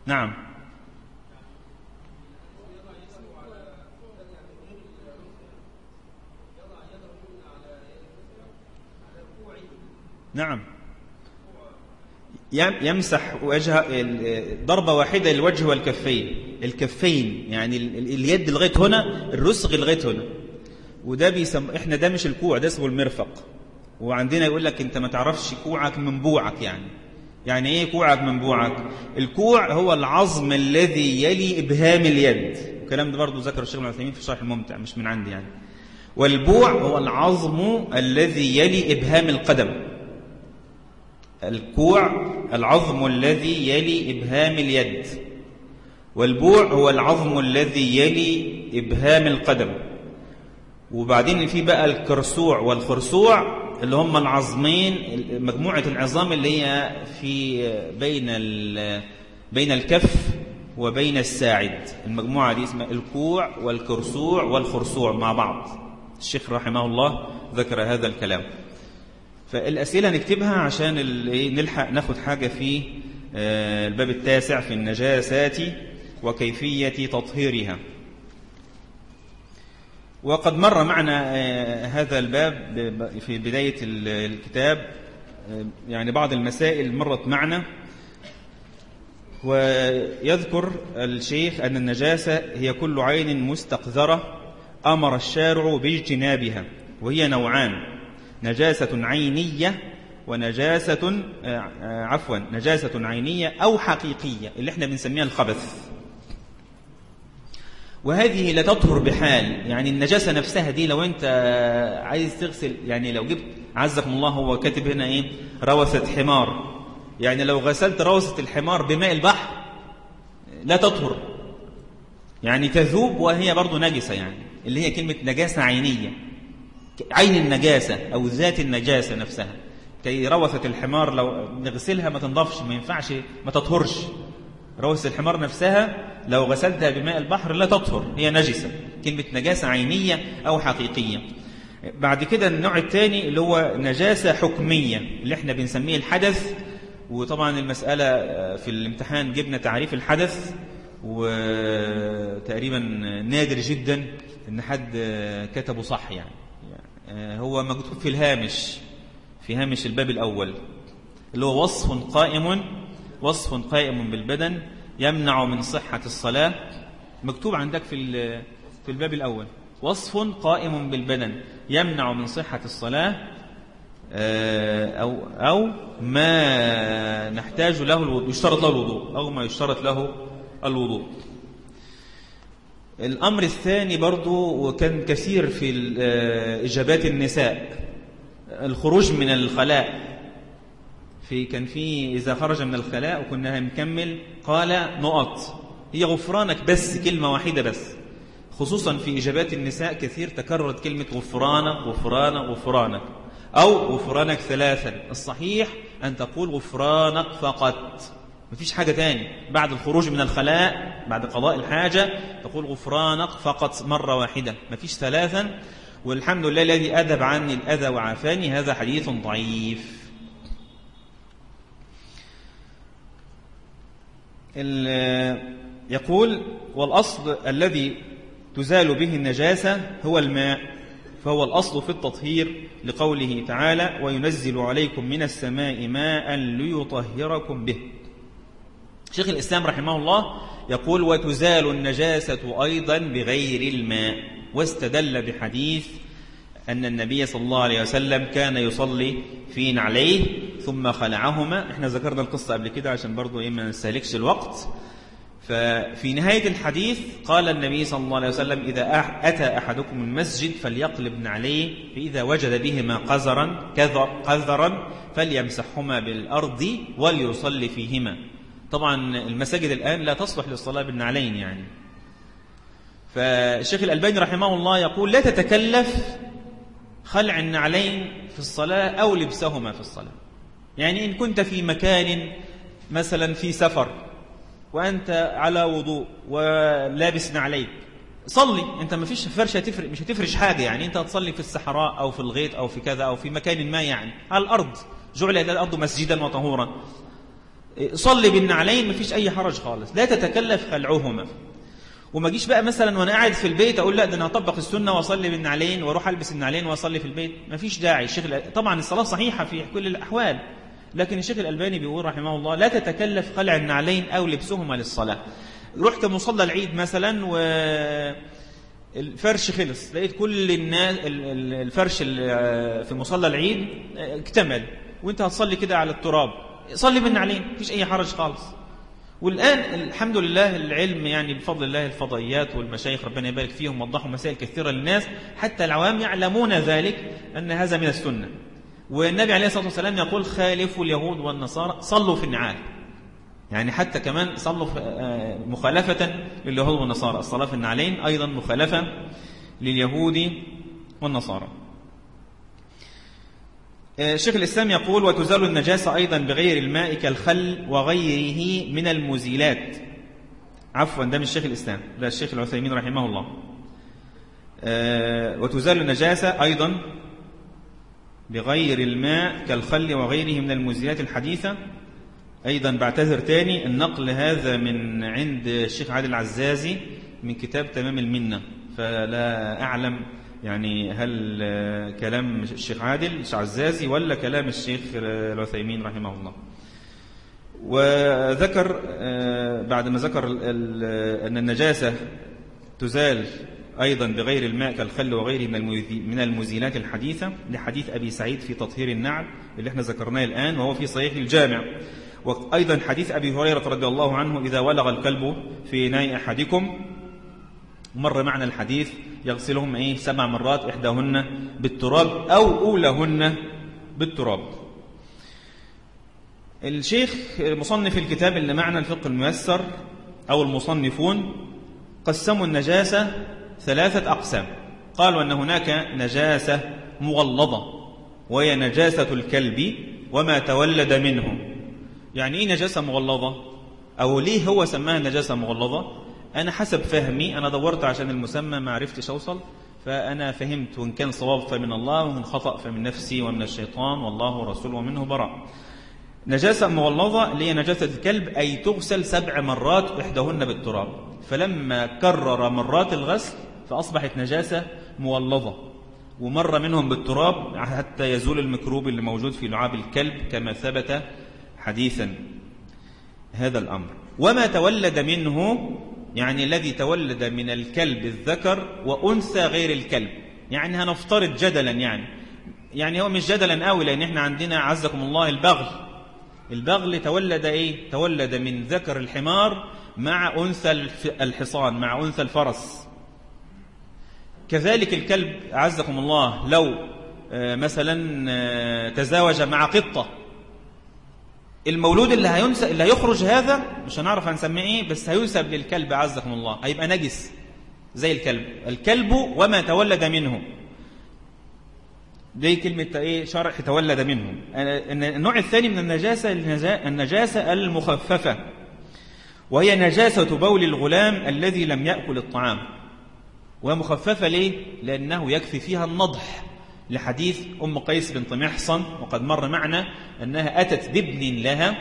نعم. نعم. يمسح وجه ضربة واحدة للوجه والكفين. الكفين يعني اليد لغاية هنا الرسغ لغاية هنا. وده بيسم إحنا ده مش الكوع ده اسمه المرفق. وعندنا يقول لك أنت ما تعرفش كوعك من بوعك يعني. يعني إيه كوعك من بوعك؟ الكوع هو العظم الذي يلي إبهام اليد. الكلام ده برضه ذكر الشيخ ابن في شرح الممتع مش من عندي يعني. والبوع هو العظم الذي يلي إبهام القدم. الكوع العظم الذي يلي إبهام اليد والبوع هو العظم الذي يلي إبهام القدم. وبعدين في بقى الكرسوع والخرسوع اللي هم العظمين مجموعة العظام اللي هي في بين بين الكف وبين الساعد. المجموعة دي اسمها الكوع والكرسوع والخرسوع مع بعض. الشيخ رحمه الله ذكر هذا الكلام. فالأسئلة نكتبها عشان نلحق ناخد حاجة في الباب التاسع في النجاسات وكيفية تطهيرها. وقد مر معنا هذا الباب في بداية الكتاب يعني بعض المسائل مرت معنا. ويذكر الشيخ أن النجاسة هي كل عين مستقذرة أمر الشارع باجتنابها وهي نوعان. نجاسة عينية ونجاسة عفوا نجاسة عينية أو حقيقية اللي إحنا بنسميها الخبث. وهذه لا تطهر بحال يعني النجاسة نفسها دي لو أنت عايز تغسل يعني لو جبت عزكم الله هو كاتب هنا إيه؟ روثة حمار. يعني لو غسلت روثة الحمار بماء البحر لا تطهر. يعني تذوب وهي برضو نجسة يعني اللي هي كلمة نجاسة عينية. عين النجاسة أو ذات النجاسة نفسها. كي روثة الحمار لو نغسلها ما تنضفش ما ينفعش ما تطهرش. روثة الحمار نفسها لو غسلتها بماء البحر لا تطهر هي نجسة. كلمة نجاسة عينية أو حقيقية. بعد كده النوع الثاني اللي هو نجاسة حكمية اللي إحنا بنسميه الحدث. وطبعا المسألة في الامتحان جبنا تعريف الحدث. وتقريبا نادر جدا إن حد كتبه صح يعني. هو مكتوب في الهامش في هامش الباب الأول اللي هو وصف قائم وصف قائم بالبدن يمنع من صحة الصلاة. مكتوب عندك في في الباب الأول وصف قائم بالبدن يمنع من صحة الصلاة أو أو ما نحتاج له الوضوء يشترط له الوضوء أو ما يشترط له الوضوء. الأمر الثاني برضو وكان كثير في إجابات النساء الخروج من الخلاء. في كان في إذا خرج من الخلاء وكنا هنكمل قال نقط. هي غفرانك بس كلمة واحدة بس. خصوصا في إجابات النساء كثير تكررت كلمة غفرانك غفرانك غفرانك. أو غفرانك ثلاثا. الصحيح أن تقول غفرانك فقط. مفيش حاجة تاني. بعد الخروج من الخلاء بعد قضاء الحاجة تقول غفرانك فقط مرة واحدة. مفيش ثلاثا. والحمد لله الذي أذب عني الأذى وعافاني. هذا حديث ضعيف. يقول والأصل الذي تزال به النجاسة هو الماء فهو الأصل في التطهير لقوله تعالى وينزل عليكم من السماء ماء ليطهركم به. شيخ الإسلام رحمه الله يقول وتزال النجاسة أيضا بغير الماء واستدل بحديث أن النبي صلى الله عليه وسلم كان يصلي في نعليه ثم خلعهما. إحنا ذكرنا القصة قبل كده عشان برضو إيه ما نستهلكش الوقت. ففي نهاية الحديث قال النبي صلى الله عليه وسلم إذا أتى أحدكم المسجد فليقلب نعليه فإذا وجد بهما قذرا قذرا فليمسحهما بالأرض وليصلي فيهما طبعا المساجد الآن لا تصلح للصلاة بالنعلين يعني. فالشيخ الألباني رحمه الله يقول لا تتكلف خلع النعلين في الصلاة أو لبسهما في الصلاة. يعني إن كنت في مكان مثلا في سفر وأنت على وضوء ولابس نعليك صلي. أنت ما فيش فرشة تفرق مش هتفرش حاجة يعني. أنت هتصلي في الصحراء أو في الغيط أو في كذا أو في مكان ما يعني على الأرض. جعلت الأرض مسجدا وطهورا. صلي بالنعلين ما فيش أي حرج خالص. لا تتكلف خلعهما. وما جيش بقى مثلا وأنا قاعد في البيت أقول لا ده أنا هطبق السنة وأصلي بالنعلين وأروح ألبس النعلين وأصلي في البيت. ما فيش داعي. الشيخ طبعا الصلاة صحيحة في كل الأحوال لكن الشيخ الألباني بيقول رحمه الله لا تتكلف خلع النعلين أو لبسهما للصلاة. رحت مصلى العيد مثلا و الفرش خلص. لقيت كل الناس الفرش في مصلى العيد اكتمل. وأنت هتصلي كده على التراب. صلي بالنعلين مفيش أي حرج خالص. والآن الحمد لله العلم يعني بفضل الله الفضائيات والمشايخ ربنا يبارك فيهم وضحوا مسائل كثيرة للناس حتى العوام يعلمون ذلك أن هذا من السنة. والنبي عليه الصلاة والسلام يقول خالفوا اليهود والنصارى صلوا في النعال. يعني حتى كمان صلوا مخالفة لليهود والنصارى. الصلاة في النعلين أيضا مخالفة لليهود والنصارى. شيخ الإسلام يقول وتزال النجاسة أيضا بغير الماء كالخل وغيره من المزيلات عفوا ده مش شيخ الإسلام ده الشيخ العثيمين رحمه الله. وتزال النجاسة أيضا بغير الماء كالخل وغيره من المزيلات الحديثة. أيضا بعتذر تاني النقل هذا من عند الشيخ عادل العزازي من كتاب تمام المنة فلا أعلم يعني هل كلام الشيخ عادل العزازي ولا كلام الشيخ العثيمين رحمه الله. وذكر بعد ما ذكر أن النجاسة تزال أيضا بغير الماء كالخل وغيره من المزيلات الحديثة لحديث أبي سعيد في تطهير النعل اللي إحنا ذكرناه الآن وهو في صحيح الجامع. وأيضا حديث أبي هريرة رضي الله عنه إذا ولغ الكلب في إناء أحدكم مر معنا الحديث يغسلهم إيه؟ سبع مرات إحداهن بالتراب أو أولهن بالتراب. الشيخ مصنف الكتاب اللي معنا الفقه الميسر أو المصنفون قسموا النجاسة ثلاثة أقسام. قالوا أن هناك نجاسة مغلظة وهي نجاسة الكلب وما تولد منه. يعني إيه نجاسة مغلظة؟ أو ليه هو سماها نجاسة مغلظة؟ أنا حسب فهمي أنا دورت عشان المسمى ما عرفتش أوصل. فأنا فهمت وإن كان صواب فمن الله ومن خطأ فمن نفسي ومن الشيطان والله ورسوله ومنه براء. نجاسة مغلظة اللي هي نجاسة الكلب أي تغسل سبع مرات إحداهن بالتراب. فلما كرر مرات الغسل فأصبحت نجاسة مغلظة. ومر منهم بالتراب حتى يزول الميكروب اللي موجود في لعاب الكلب كما ثبت حديثا. هذا الأمر. وما تولد منه يعني الذي تولد من الكلب الذكر وأنثى غير الكلب. يعني هنفترض جدلا يعني. يعني هو مش جدلا قوي لأن إحنا عندنا عزكم الله البغل. البغل تولد إيه؟ تولد من ذكر الحمار مع أنثى الحصان مع أنثى الفرس. كذلك الكلب عزكم الله لو مثلا تزاوج مع قطة المولود اللي هينسى اللي هيخرج هذا مش هنعرف هنسميه إيه بس هينسب للكلب عزكم الله. هيبقى نجس زي الكلب. الكلب وما تولد منه. دي كلمة إيه؟ شرح تولد منه. النوع الثاني من النجاسة النجاسة المخففة. وهي نجاسة بول الغلام الذي لم يأكل الطعام. وهي مخففة ليه؟ لأنه يكفي فيها النضح. لحديث أم قيس بنت محصن وقد مر معنا أنها أتت بابن لها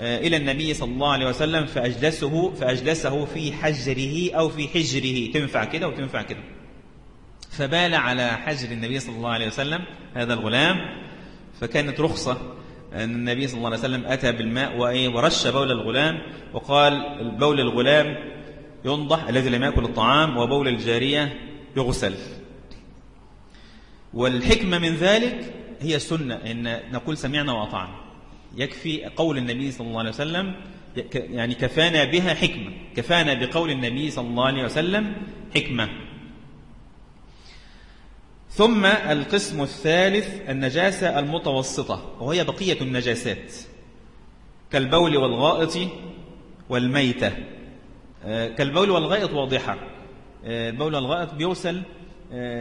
إلى النبي صلى الله عليه وسلم فأجلسه, فأجلسه في حجره أو في حجره. تنفع كده وتنفع كده. فبال على حجر النبي صلى الله عليه وسلم هذا الغلام فكانت رخصة أن النبي صلى الله عليه وسلم أتى بالماء ورش بول الغلام وقال بول الغلام ينضح الذي لم يأكل الطعام وبول الجارية يغسل. والحكمة من ذلك هي السنة إن نقول سمعنا وأطعنا. يكفي قول النبي صلى الله عليه وسلم يعني كفانا بها حكمة. كفانا بقول النبي صلى الله عليه وسلم حكمة. ثم القسم الثالث النجاسة المتوسطة وهي بقية النجاسات كالبول والغائط والميتة. آه، كالبول والغائط واضحة. آه، البول والغائط بيوصل آه،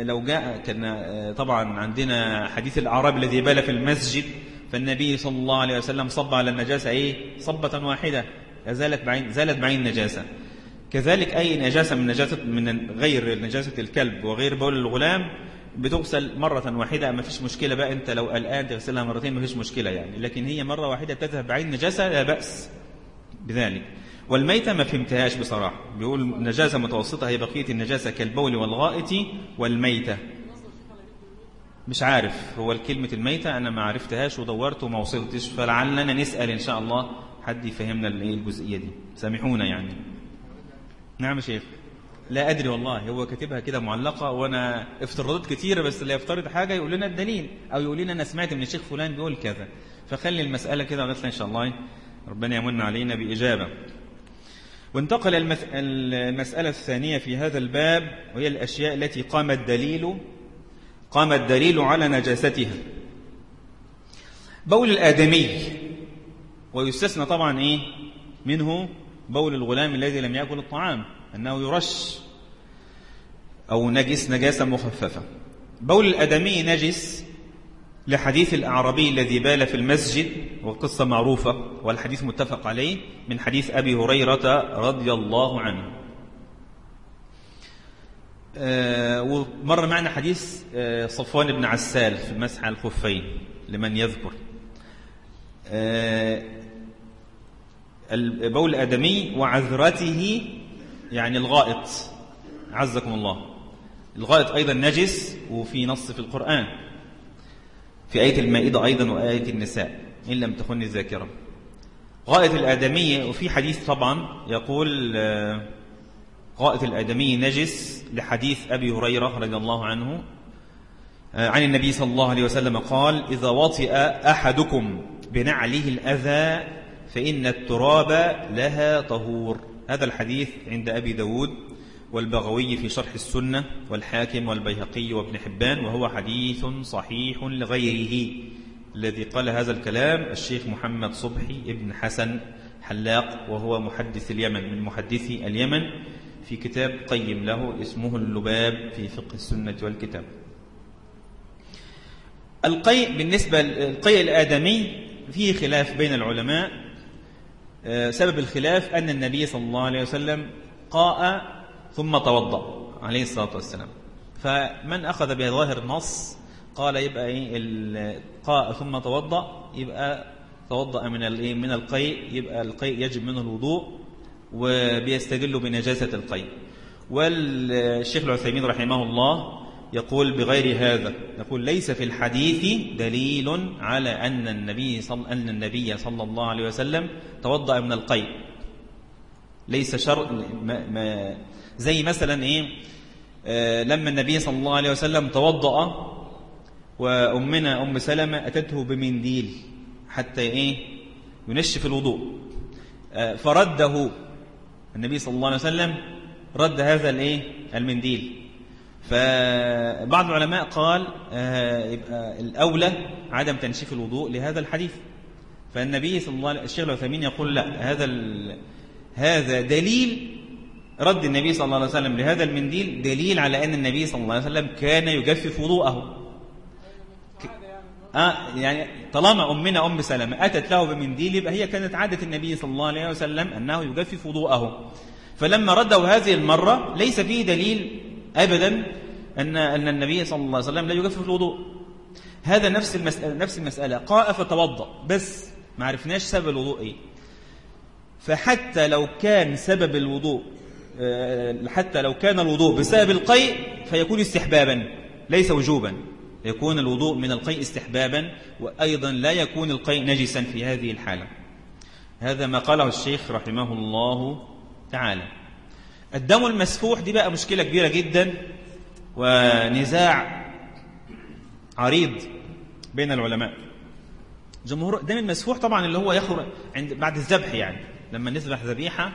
لو جاء كان طبعا عندنا حديث الأعراب الذي بال في المسجد فالنبي صلى الله عليه وسلم صب على النجاسة إيه؟ صبة واحدة زالت بعين زالت بعين النجاسة. كذلك أي نجاسة من نجاسة من غير نجاسة الكلب وغير بول الغلام بتغسل مرة واحدة. ما فيش مشكلة بقى أنت لو الآن تغسلها مرتين ما فيش مشكلة يعني. لكن هي مرة واحدة تذهب بعين نجاسة لا بأس بذلك. والميتة ما فهمتهاش بصراحة. بيقول نجاسة متوسطة هي بقية النجاسة كالبول والغائط والميتة. مش عارف هو الكلمة الميتة أنا ما عرفتهاش ودورت وما وصلتش فلعلنا نسأل إن شاء الله حد يفهمنا الجزئية دي. سامحونا يعني. نعم شيخ. لا أدري والله هو كاتبها كده معلقة وأنا افتراضات كتيرة بس اللي يفترض حاجة يقول لنا الدليل أو يقول لنا أنا سمعت من الشيخ فلان بيقول كذا. فخلي المسألة كده لغاية إن شاء الله ربنا يمن علينا بإجابة. وانتقل المسألة الثانية في هذا الباب وهي الأشياء التي قام الدليل قام الدليل على نجاستها. بول الآدمي ويستثنى طبعا إيه؟ منه بول الغلام الذي لم يأكل الطعام أنه يرش أو نجس نجاسة مخففة. بول الأدمي نجس لحديث الأعرابي الذي بال في المسجد وقصة معروفة والحديث متفق عليه من حديث أبي هريرة رضي الله عنه. آه، ومر معنا حديث آه، صفوان بن عسال في على الخفين لمن يذكر. آه، بول الآدمي وعذرته يعني الغائط. عزكم الله. الغائط أيضا نجس وفي نص في القرآن. في آية المائدة أيضا وآية النساء إن لم تخن الذاكرة غائط الآدمية وفي حديث طبعا يقول آه، غائط الآدمي نجس لحديث أبي هريرة رضي الله عنه آه، عن النبي صلى الله عليه وسلم قال إذا وطئ أحدكم بنعله الأذى فإن التراب لها طهور. هذا الحديث عند أبي داود والبغوي في شرح السنة والحاكم والبيهقي وابن حبان وهو حديث صحيح لغيره الذي قال هذا الكلام الشيخ محمد صبحي ابن حسن حلاق وهو محدث اليمن من محدثي اليمن في كتاب قيم له اسمه اللباب في فقه السنة والكتاب. القيء بالنسبة للقيء الآدمي فيه خلاف بين العلماء آه، سبب الخلاف أن النبي صلى الله عليه وسلم قاء ثم توضأ عليه الصلاة والسلام. فمن أخذ بظاهر النص قال يبقى إيه ثم توضأ يبقى توضأ من الايه من القيء يبقى القيء يجب منه الوضوء وبيستدل بنجاسة القيء. والشيخ العثيمين رحمه الله يقول بغير هذا يقول ليس في الحديث دليل على أن النبي صل أن النبي صلى الله عليه وسلم توضأ من القيء. ليس شر ما ما زي مثلا إيه آه لما النبي صلى الله عليه وسلم توضأ وأمنا أم سلمة أتته بمنديل حتى إيه ينشف الوضوء آه فرده النبي صلى الله عليه وسلم رد هذا الإيه المنديل. فبعض العلماء قال آه، يبقى الأولى عدم تنشيف الوضوء لهذا الحديث. فالنبي صلى الله عليه وسلم الشيخ العثيمين يقول لا هذا هذا دليل رد النبي صلى الله عليه وسلم لهذا المنديل دليل على أن النبي صلى الله عليه وسلم كان يجفف وضوءه. آه يعني طالما أمنا أم سلمة أتت له بمنديل يبقى هي كانت عادة النبي صلى الله عليه وسلم أنه يجفف وضوءه. فلما رده هذه المرة ليس فيه دليل أبدا أن أن النبي صلى الله عليه وسلم لا يجفف الوضوء. هذا نفس المسألة نفس المسألة. قاء فتوضأ بس ما عرفناش سبب الوضوء إيه. فحتى لو كان سبب الوضوء آه، حتى لو كان الوضوء بسبب القيء فيكون استحبابا ليس وجوبا. يكون الوضوء من القيء استحبابا وأيضا لا يكون القيء نجسا في هذه الحالة. هذا ما قاله الشيخ رحمه الله تعالى. الدم المسفوح دي بقى مشكلة كبيرة جدا ونزاع عريض بين العلماء. جمهور الدم المسفوح طبعا اللي هو يخرج عند بعد الذبح يعني. لما نذبح ذبيحة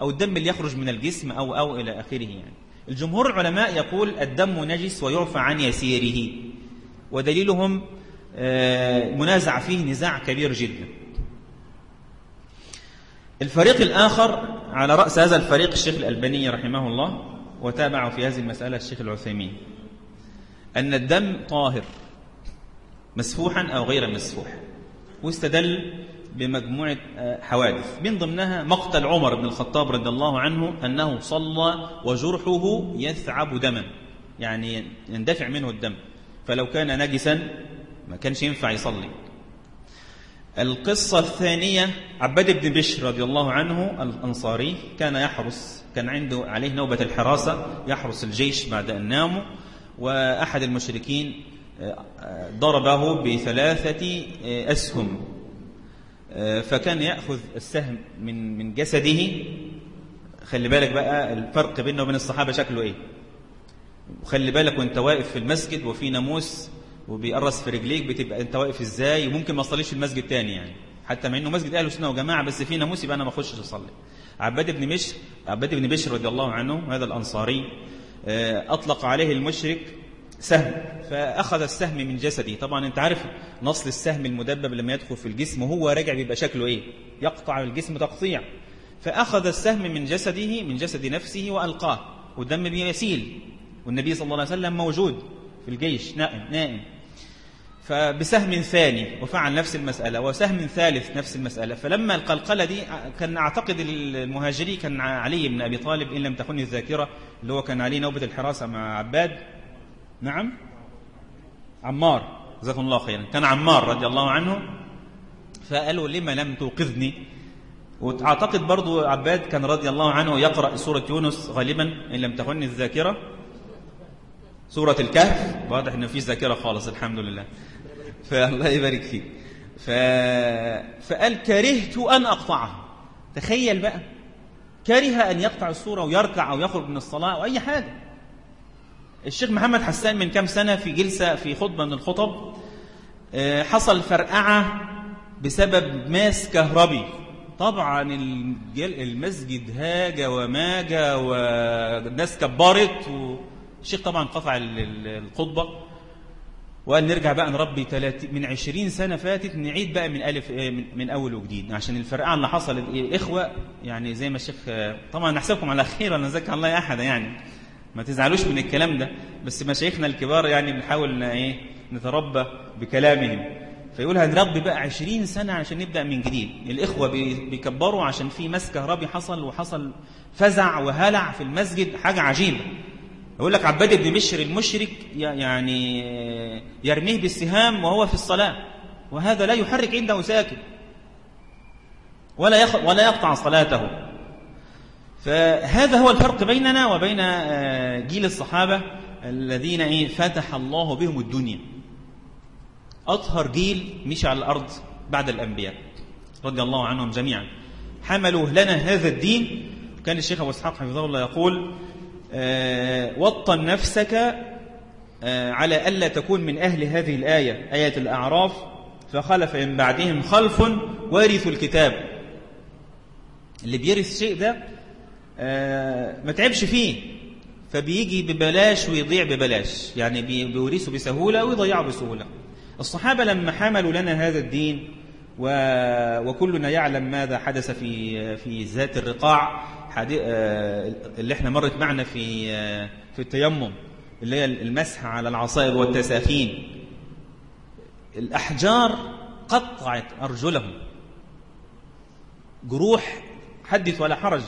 أو الدم اللي يخرج من الجسم أو أو إلى آخره يعني. الجمهور العلماء يقول الدم نجس ويعفى عن يسيره ودليلهم آه، منازع فيه نزاع كبير جدا. الفريق الآخر على رأس هذا الفريق الشيخ الألباني رحمه الله وتابعه في هذه المسألة الشيخ العثيمين أن الدم طاهر مسفوحا أو غير مسفوح واستدل بمجموعة آه، حوادث. من ضمنها مقتل عمر بن الخطاب رضي الله عنه أنه صلى وجرحه يثعب دما يعني يندفع منه الدم. فلو كان نجسا ما كانش ينفع يصلي. القصة الثانية عباد بن بشر رضي الله عنه الأنصاري كان يحرس كان عنده عليه نوبة الحراسة يحرس الجيش بعد أن ناموا وأحد المشركين آه، ضربه بثلاثة آه، أسهم. آه، فكان يأخذ السهم من من جسده. خلي بالك بقى الفرق بينه وبين الصحابة شكله إيه؟ وخلي بالك وأنت واقف في المسجد وفي ناموس وبيقرص في رجليك بتبقى أنت واقف إزاي؟ وممكن ما تصليش في المسجد تاني يعني. حتى مع إنه مسجد أهل السنة وجماعه بس في ناموس يبقى أنا ما أخشش أصلي. عباد بن بشر عباد بن بشر رضي الله عنه هذا الأنصاري آه، أطلق عليه المشرك سهم فأخذ السهم من جسده. طبعا أنت عارف نصل السهم المدبب لما يدخل في الجسم وهو راجع بيبقى شكله إيه؟ يقطع الجسم تقطيع. فأخذ السهم من جسده من جسد نفسه وألقاه. والدم بيسيل. والنبي صلى الله عليه وسلم موجود في الجيش نائم نائم. فبسهم ثاني وفعل نفس المسألة وسهم ثالث نفس المسألة. فلما القلقلة دي كان أعتقد المهاجري كان علي بن أبي طالب إن لم تكن الذاكرة اللي هو كان عليه نوبة الحراسة مع عباد نعم. عمار جزاكم الله خيرا. كان عمار رضي الله عنه فقالوا لما لم توقظني؟ وأعتقد برضو عباد كان رضي الله عنه يقرأ سورة يونس غالبا إن لم تكن الذاكرة. سورة الكهف واضح إنه في ذاكرة خالص الحمد لله. فالله يبارك فيك. ف... فقال كرهت أن أقطعها. تخيل بقى. كره أن يقطع الصورة ويركع أو يخرج من الصلاة أو أي حاجة. الشيخ محمد حسان من كام سنة في جلسة في خطبة من الخطب آه، حصل فرقعة بسبب ماس كهربي. طبعا المسجد هاج وماج والناس كبرت والشيخ طبعا قطع الخطبة. وقال نرجع بقى نربي من عشرين سنة فاتت نعيد بقى من ألف إيه، من أول وجديد. عشان الفرقعة اللي حصلت إيه إخوة يعني زي ما الشيخ طبعا نحسبكم على خير ولا نزكى الله أحد يعني. ما تزعلوش من الكلام ده. بس مشايخنا الكبار يعني بنحاول إيه نتربى بكلامهم. فيقول هنربي بقى عشرين سنة عشان نبدأ من جديد. الإخوة بيكبروا عشان في مس كهربي حصل وحصل فزع وهلع في المسجد. حاجة عجيبة. يقول لك عباد بن بشر المشرك يعني يرميه بالسهام وهو في الصلاة. وهذا لا يحرك عنده ساكن. ولا ولا يقطع صلاته. فهذا هو الفرق بيننا وبين آه، جيل الصحابة الذين إيه فتح الله بهم الدنيا. أطهر جيل مشي على الأرض بعد الأنبياء رضي الله عنهم جميعا. حملوا لنا هذا الدين. كان الشيخ أبو إسحاق حفظه الله يقول آه، وطن نفسك آه، على ألا تكون من أهل هذه الآية آية الأعراف. فخلف من بعدهم خلف وارثوا الكتاب. اللي بيرث شيء ده ما تعبش فيه. فبيجي ببلاش ويضيع ببلاش. يعني بيورثه بسهولة ويضيعه بسهولة. الصحابة لما حملوا لنا هذا الدين وكلنا يعلم ماذا حدث في في ذات الرقاع آه، اللي إحنا مرت معنا في آه، في التيمم اللي هي المسح على العصائب والتساخين. الأحجار قطعت أرجلهم. جروح حدث ولا حرج.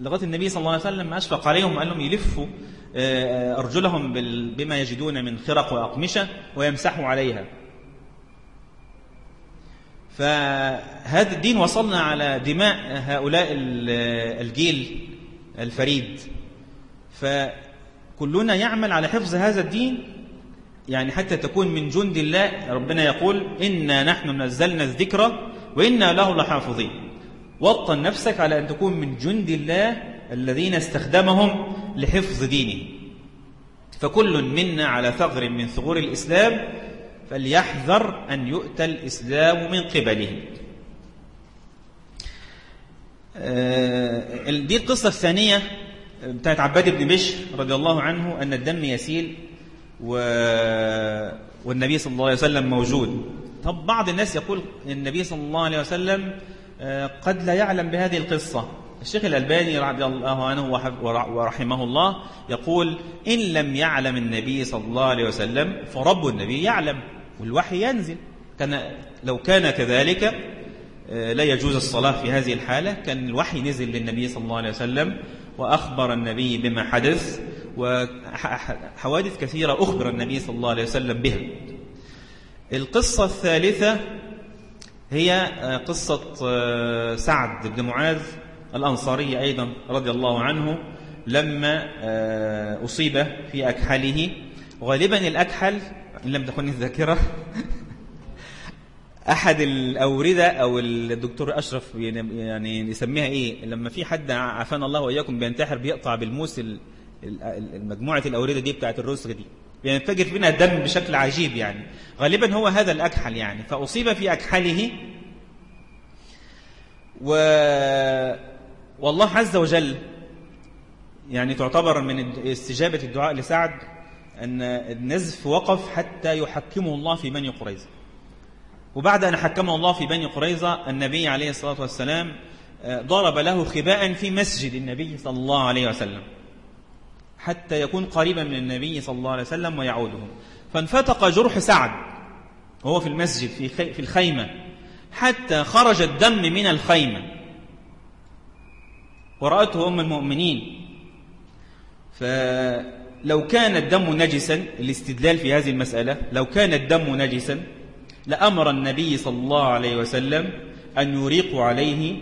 لغاية النبي صلى الله عليه وسلم أشفق عليهم وقال لهم يلفوا آه، أرجلهم بما يجدون من خرق وأقمشة ويمسحوا عليها. فهذا الدين وصلنا على دماء هؤلاء الجيل الفريد. فكلنا يعمل على حفظ هذا الدين يعني حتى تكون من جند الله. ربنا يقول إنا نحن نزلنا الذكر وإنا له لحافظين. وطن نفسك على أن تكون من جند الله الذين استخدمهم لحفظ دينه. فكل منا على ثغر من ثغور الإسلام فليحذر أن يؤتى الإسلام من قبله. آه، دي القصة الثانية بتاعت عباد بن بشر رضي الله عنه أن الدم يسيل و... والنبي صلى الله عليه وسلم موجود. طب بعض الناس يقول النبي صلى الله عليه وسلم آه، قد لا يعلم بهذه القصة. الشيخ الألباني رضي الله عنه ورحمه الله يقول إن لم يعلم النبي صلى الله عليه وسلم فرب النبي يعلم والوحي ينزل. كان لو كان كذلك آه، لا يجوز الصلاة في هذه الحالة. كان الوحي نزل للنبي صلى الله عليه وسلم وأخبر النبي بما حدث وحوادث كثيرة أخبر النبي صلى الله عليه وسلم بها. القصة الثالثة هي آه، قصة آه، سعد بن معاذ الأنصاري أيضا رضي الله عنه لما أصيب في أكحله. غالبا الأكحل إن لم تكن الذاكرة أحد الأوردة أو الدكتور أشرف يعني يسميها إيه لما في حد عافانا الله وإياكم بينتحر بيقطع بالموس المجموعة الأوردة دي بتاعت الرسغ دي. بينفجر منها الدم بشكل عجيب يعني. غالبا هو هذا الأكحل يعني. فأصيب في أكحله و... والله عز وجل يعني تعتبر من استجابة الدعاء لسعد أن النزف وقف حتى يحكمه الله في بني قريظة. وبعد أن حكمه الله في بني قريظة النبي عليه الصلاة والسلام ضرب له خباء في مسجد النبي صلى الله عليه وسلم. حتى يكون قريبا من النبي صلى الله عليه وسلم ويعوده فانفتق جرح سعد وهو في المسجد في في الخيمة حتى خرج الدم من الخيمة. ورأته أم المؤمنين. فلو كان الدم نجسا الاستدلال في هذه المسألة لو كان الدم نجسا لأمر النبي صلى الله عليه وسلم أن يريقوا عليه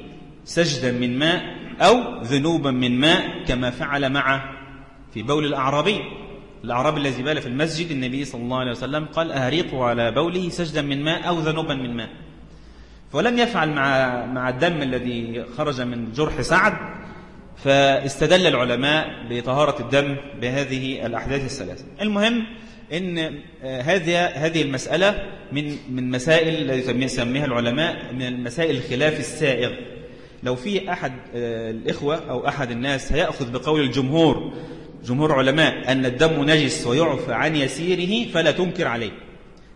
سجدا من ماء أو ذنوبا من ماء كما فعل مع في بول الأعرابي. الأعرابي الذي بال في المسجد النبي صلى الله عليه وسلم قال أهريقوا على بوله سجدا من ماء أو ذنوبا من ماء. ولم يفعل مع مع الدم الذي خرج من جرح سعد فاستدل العلماء بطهارة الدم بهذه الأحداث الثلاثة. المهم إن آه، هذه هذه المسألة من من مسائل التي يسميها العلماء من مسائل الخلاف السائغ. لو في أحد آه، الإخوة أو أحد الناس هيأخذ بقول الجمهور جمهور علماء أن الدم نجس ويعفى عن يسيره فلا تنكر عليه.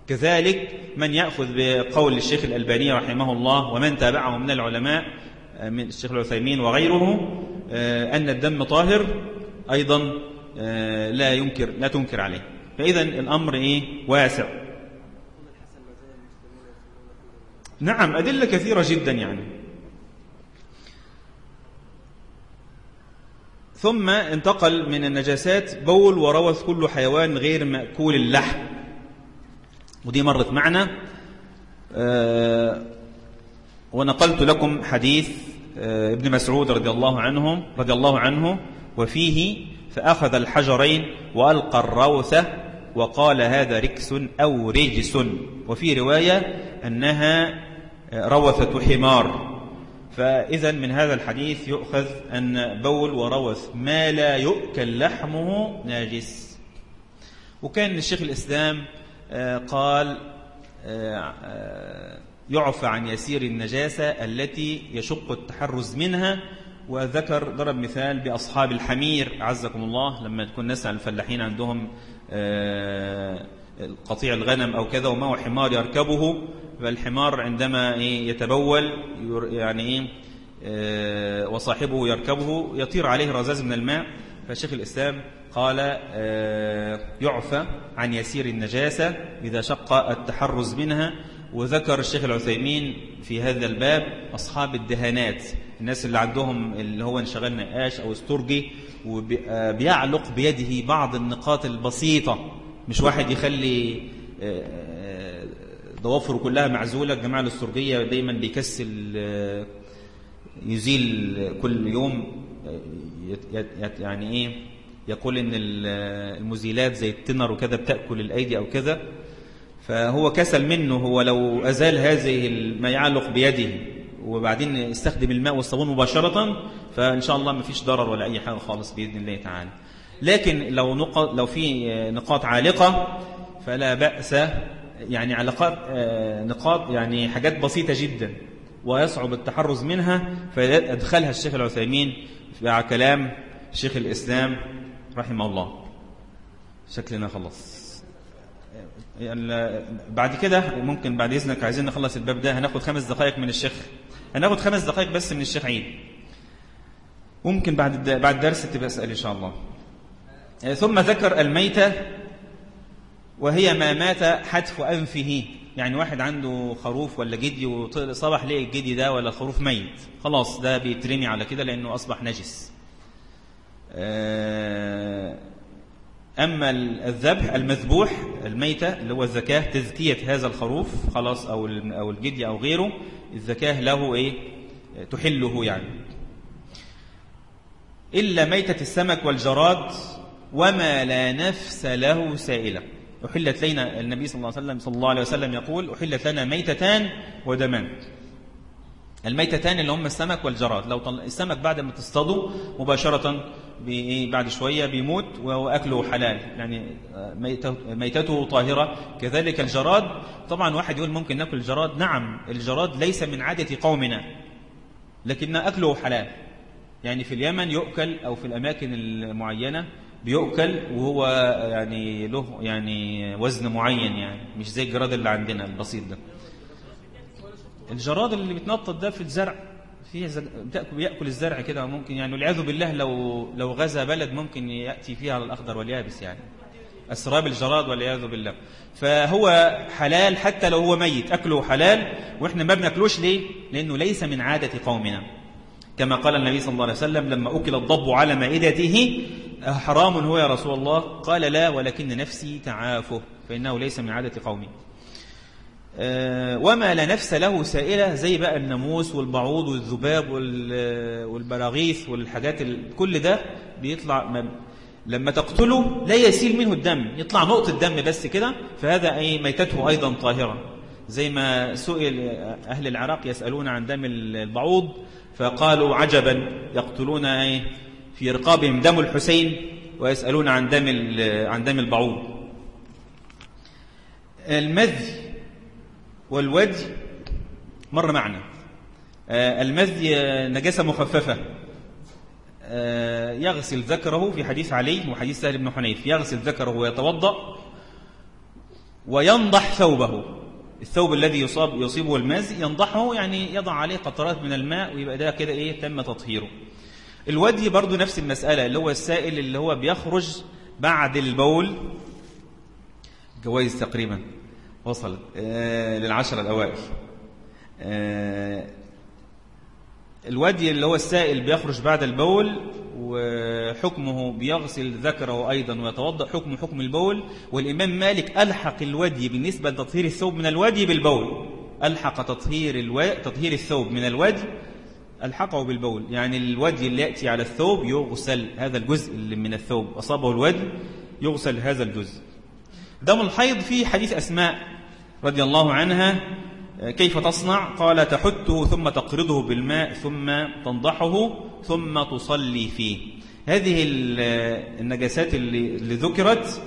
كذلك من يأخذ بقول الشيخ الألباني رحمه الله ومن تابعه من العلماء آه، من الشيخ العثيمين وغيره أن الدم طاهر أيضا لا ينكر لا تنكر عليه. فإذا الأمر إيه؟ واسع. نعم أدلة كثيرة جدا يعني. ثم انتقل من النجاسات بول وروث كل حيوان غير مأكول اللحم. ودي مرت معنا. آه ونقلت لكم حديث آه ابن مسعود رضي الله عنه رضي الله عنه وفيه فأخذ الحجرين وألقى الروثة وقال هذا ركس أو رجس. وفي رواية أنها روثة حمار. فإذا من هذا الحديث يؤخذ أن بول وروث ما لا يؤكل لحمه ناجس. وكان الشيخ الإسلام آه، قال آه، يعفى عن يسير النجاسة التي يشق التحرز منها. وذكر ضرب مثال بأصحاب الحمير عزكم الله لما تكون ناس الفلاحين عندهم آه، قطيع الغنم أو كذا وما حمار يركبه فالحمار عندما إيه، يتبول يعني إيه آه، وصاحبه يركبه يطير عليه رذاذ من الماء. فشيخ الإسلام قال آه، يعفى عن يسير النجاسة إذا شق التحرز منها. وذكر الشيخ العثيمين في هذا الباب أصحاب الدهانات الناس اللي عندهم اللي هو انشغال نقاش أو استرجي وبيعلق بيده بعض النقاط البسيطة. مش واحد يخلي آه، آه، ضوافره كلها معزولة. الجماعة الأسترجية دايما بيكسل آه، يزيل كل يوم يعني إيه يقول إن المزيلات زي التنر وكذا بتأكل الأيدي أو كذا فهو كسل منه هو لو أزال هذه ما يعلق بيده وبعدين استخدم الماء والصابون مباشرة فإن شاء الله ما فيش ضرر ولا أي حاجة خالص بإذن الله تعالى. لكن لو نقط لو في نقاط عالقة فلا بأس يعني علاقات نقاط يعني حاجات بسيطة جدا ويصعب التحرز منها فأدخلها الشيخ العثيمين مع كلام شيخ الإسلام رحمه الله. شكلنا خلص بعد كده ممكن بعد إذنك عايزين نخلص الباب ده هناخد خمس دقائق من الشيخ. هناخد خمس دقائق بس من الشيخ عيد. ممكن بعد بعد درس تبقى اسأل إن شاء الله. ثم ذكر الميتة وهي ما مات حتف أنفه. يعني واحد عنده خروف ولا جدي وصبح ليه الجدي ده ولا الخروف ميت. خلاص ده بيترمي على كده لأنه أصبح نجس. أما الذبح المذبوح الميتة اللي هو الزكاة تزكية هذا الخروف خلاص أو أو الجدي أو غيره الزكاة له إيه؟ تحله يعني. إلا ميتة السمك والجراد وما لا نفس له سائلة أحلت لنا النبي صلى الله عليه وسلم صلى الله عليه وسلم يقول أحلت لنا ميتتان ودمان الميتتان اللي هم السمك والجراد. لو طل... السمك بعد ما تصطاده مباشرة بي... بعد شوية بيموت وأكله حلال. يعني ميتته طاهرة. كذلك الجراد. طبعا واحد يقول ممكن نأكل الجراد. نعم الجراد ليس من عادة قومنا لكن أكله حلال. يعني في اليمن يؤكل أو في الأماكن المعينة بيؤكل وهو يعني له يعني وزن معين يعني مش زي الجراد اللي عندنا البسيط ده. الجراد اللي بيتنطط ده في الزرع فيه بيأكل الزرع كده ممكن يعني والعياذ بالله لو لو غزا بلد ممكن يأتي فيها على الأخضر واليابس يعني. أسراب الجراد والعياذ بالله. فهو حلال حتى لو هو ميت أكله حلال وإحنا ما بناكلوش ليه؟ لأنه ليس من عادة قومنا. كما قال النبي صلى الله عليه وسلم لما أكل الضب على مائدته حرام هو يا رسول الله؟ قال لا ولكن نفسي تعافه فإنه ليس من عادة قومي. وما لا نفس له سائلة زي بقى الناموس والبعوض والذباب والبراغيث والحاجات كل ده بيطلع لما تقتله لا يسيل منه الدم يطلع نقطة دم بس كده فهذا أي ميتته أيضا طاهرة. زي ما سئل أهل العراق يسألون عن دم البعوض فقالوا عجبا يقتلون أي في رقابهم دم الحسين ويسألون عن دم عن دم البعوض. المذي والودي مر معنا. المذي نجاسة مخففة. يغسل ذكره في حديث علي وحديث سهل بن حنيف. يغسل ذكره ويتوضأ وينضح ثوبه. الثوب الذي يصاب يصيبه المزي ينضحه يعني يضع عليه قطرات من الماء ويبقى ده كده إيه تم تطهيره. الودي برضو نفس المسألة اللي هو السائل اللي هو بيخرج بعد البول. جوائز تقريبا. وصلت آه للعشرة الأوائل. آه الودي اللي هو السائل بيخرج بعد البول وحكمه بيغسل ذكره أيضا ويتوضأ. حكم حكم البول. والإمام مالك ألحق الودي بالنسبة لتطهير الثوب من الودي بالبول. ألحق تطهير, ألو... تطهير الثوب من الودي ألحقه بالبول. يعني الودي اللي يأتي على الثوب يغسل هذا الجزء اللي من الثوب. أصابه الودي يغسل هذا الجزء. دم الحيض في حديث أسماء رضي الله عنها. كيف تصنع؟ قال تحته ثم تقرضه بالماء ثم تنضحه ثم تصلي فيه. هذه النجاسات اللي, ذكرت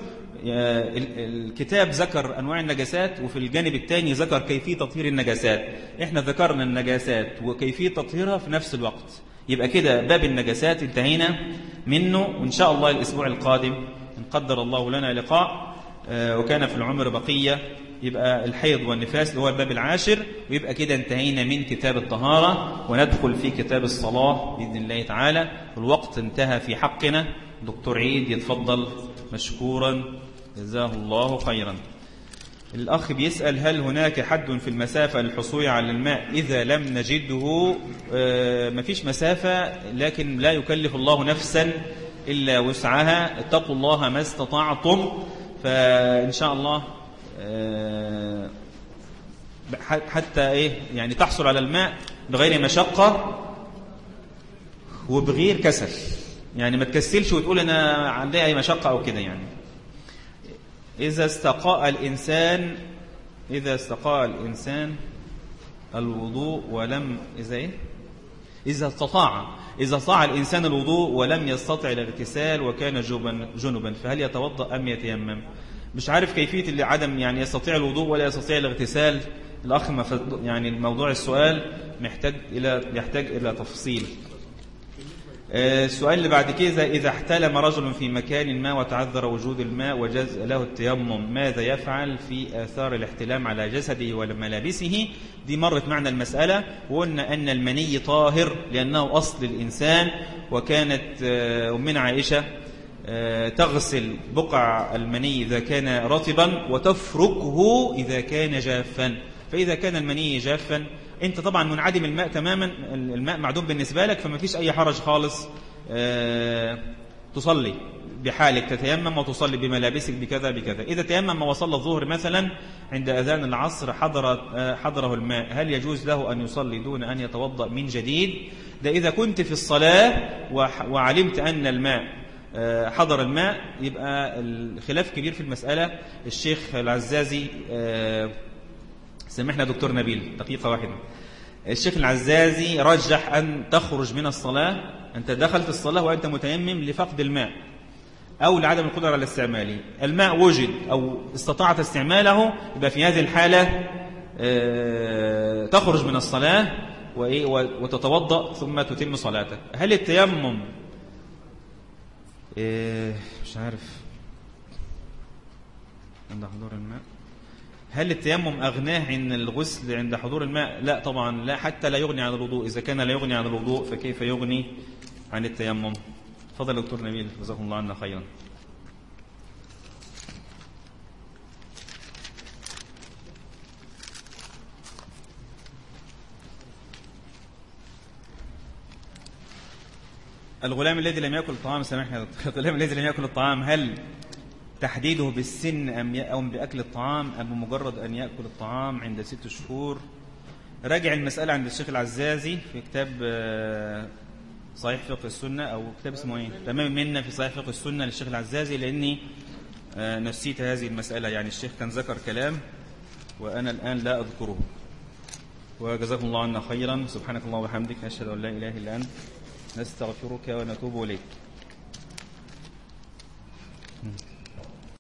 الكتاب ذكر أنواع النجاسات وفي الجانب الثاني ذكر كيفية تطهير النجاسات. إحنا ذكرنا النجاسات وكيفية تطهيرها في نفس الوقت. يبقى كده باب النجاسات انتهينا منه وإن شاء الله الأسبوع القادم إن قدر الله لنا لقاء وكان في العمر بقية. يبقى الحيض والنفاس اللي هو الباب العاشر ويبقى كده انتهينا من كتاب الطهارة وندخل في كتاب الصلاة بإذن الله تعالى. الوقت انتهى في حقنا. دكتور عيد يتفضل مشكورا. جزاه الله خيرا. الأخ بيسأل هل هناك حد في المسافة للحصول على الماء؟ إذا لم نجده آه مفيش مسافة لكن لا يكلف الله نفسا إلا وسعها. اتقوا الله ما استطعتم. فإن شاء الله حتى إيه يعني تحصل على الماء بغير مشقة وبغير كسل. يعني ما تكسلش وتقول أنا عندي أي مشقة أو كده يعني. إذا استقاء الإنسان إذا استقاء الإنسان الوضوء ولم إذا إيه؟ إذا استطاع. إذا صاع الإنسان الوضوء ولم يستطع الاغتسال وكان جنبا فهل يتوضأ أم يتيمم؟ مش عارف كيفية اللي عدم يعني يستطيع الوضوء ولا يستطيع الاغتسال. الأخ يعني الموضوع السؤال محتاج إلى يحتاج إلى تفصيل. آه، السؤال اللي بعد كده إذا احتلم رجل في مكان ما وتعذر وجود الماء وجاز له التيمم ماذا يفعل في آثار الاحتلام على جسده وملابسه؟ دي مرت معنا المسألة. وقلنا أن المني طاهر لأنه أصل الإنسان. وكانت آه، أمنا عائشة تغسل بقع المني إذا كان رطبا وتفركه إذا كان جافا. فإذا كان المني جافا أنت طبعا منعدم الماء تماما الماء معدوم بالنسبة لك فما فيش أي حرج خالص آه، تصلي بحالك تتيمم وتصلي بملابسك بكذا بكذا. إذا تيمم وصلى الظهر مثلا عند أذان العصر حضر آه، حضره الماء. هل يجوز له أن يصلي دون أن يتوضأ من جديد؟ ده إذا كنت في الصلاة وعلمت أن الماء آه، حضر الماء. يبقى الخلاف كبير في المسألة. الشيخ العزازي سامحنا دكتور نبيل دقيقة واحدة. الشيخ العزازي رجح أن تخرج من الصلاة أنت دخلت الصلاة وأنت متيمم لفقد الماء أو لعدم القدرة على استعماله الماء وجد أو استطعت استعماله يبقى في هذه الحالة آه، تخرج من الصلاة وتتوضأ ثم تتم صلاتك هل التيمم آه، مش عارف. عند حضور الماء. هل التيمم أغناه عن الغسل عند حضور الماء؟ لا طبعا لا حتى لا يغني عن الوضوء. إذا كان لا يغني عن الوضوء فكيف يغني عن التيمم؟ فضل دكتور نبيل جزاكم الله عنا خيرا. الغلام الذي لم يأكل الطعام سامحني الغلام الذي لم يأكل الطعام هل تحديده بالسن أم أو بأكل الطعام أم بمجرد أن يأكل الطعام عند ست شهور؟ راجع المسألة عند الشيخ العزازي في كتاب آه، صحيح فقه السنة أو كتاب اسمه إيه؟ تمام منا في صحيح فقه السنة للشيخ العزازي لأني آه، نسيت هذه المسألة. يعني الشيخ كان ذكر كلام وأنا الآن لا أذكره. وجزاكم الله عنا خيرا. سبحانك الله وبحمدك أشهد أن لا إله إلا أنت. نستغفرك ونتوب إليك.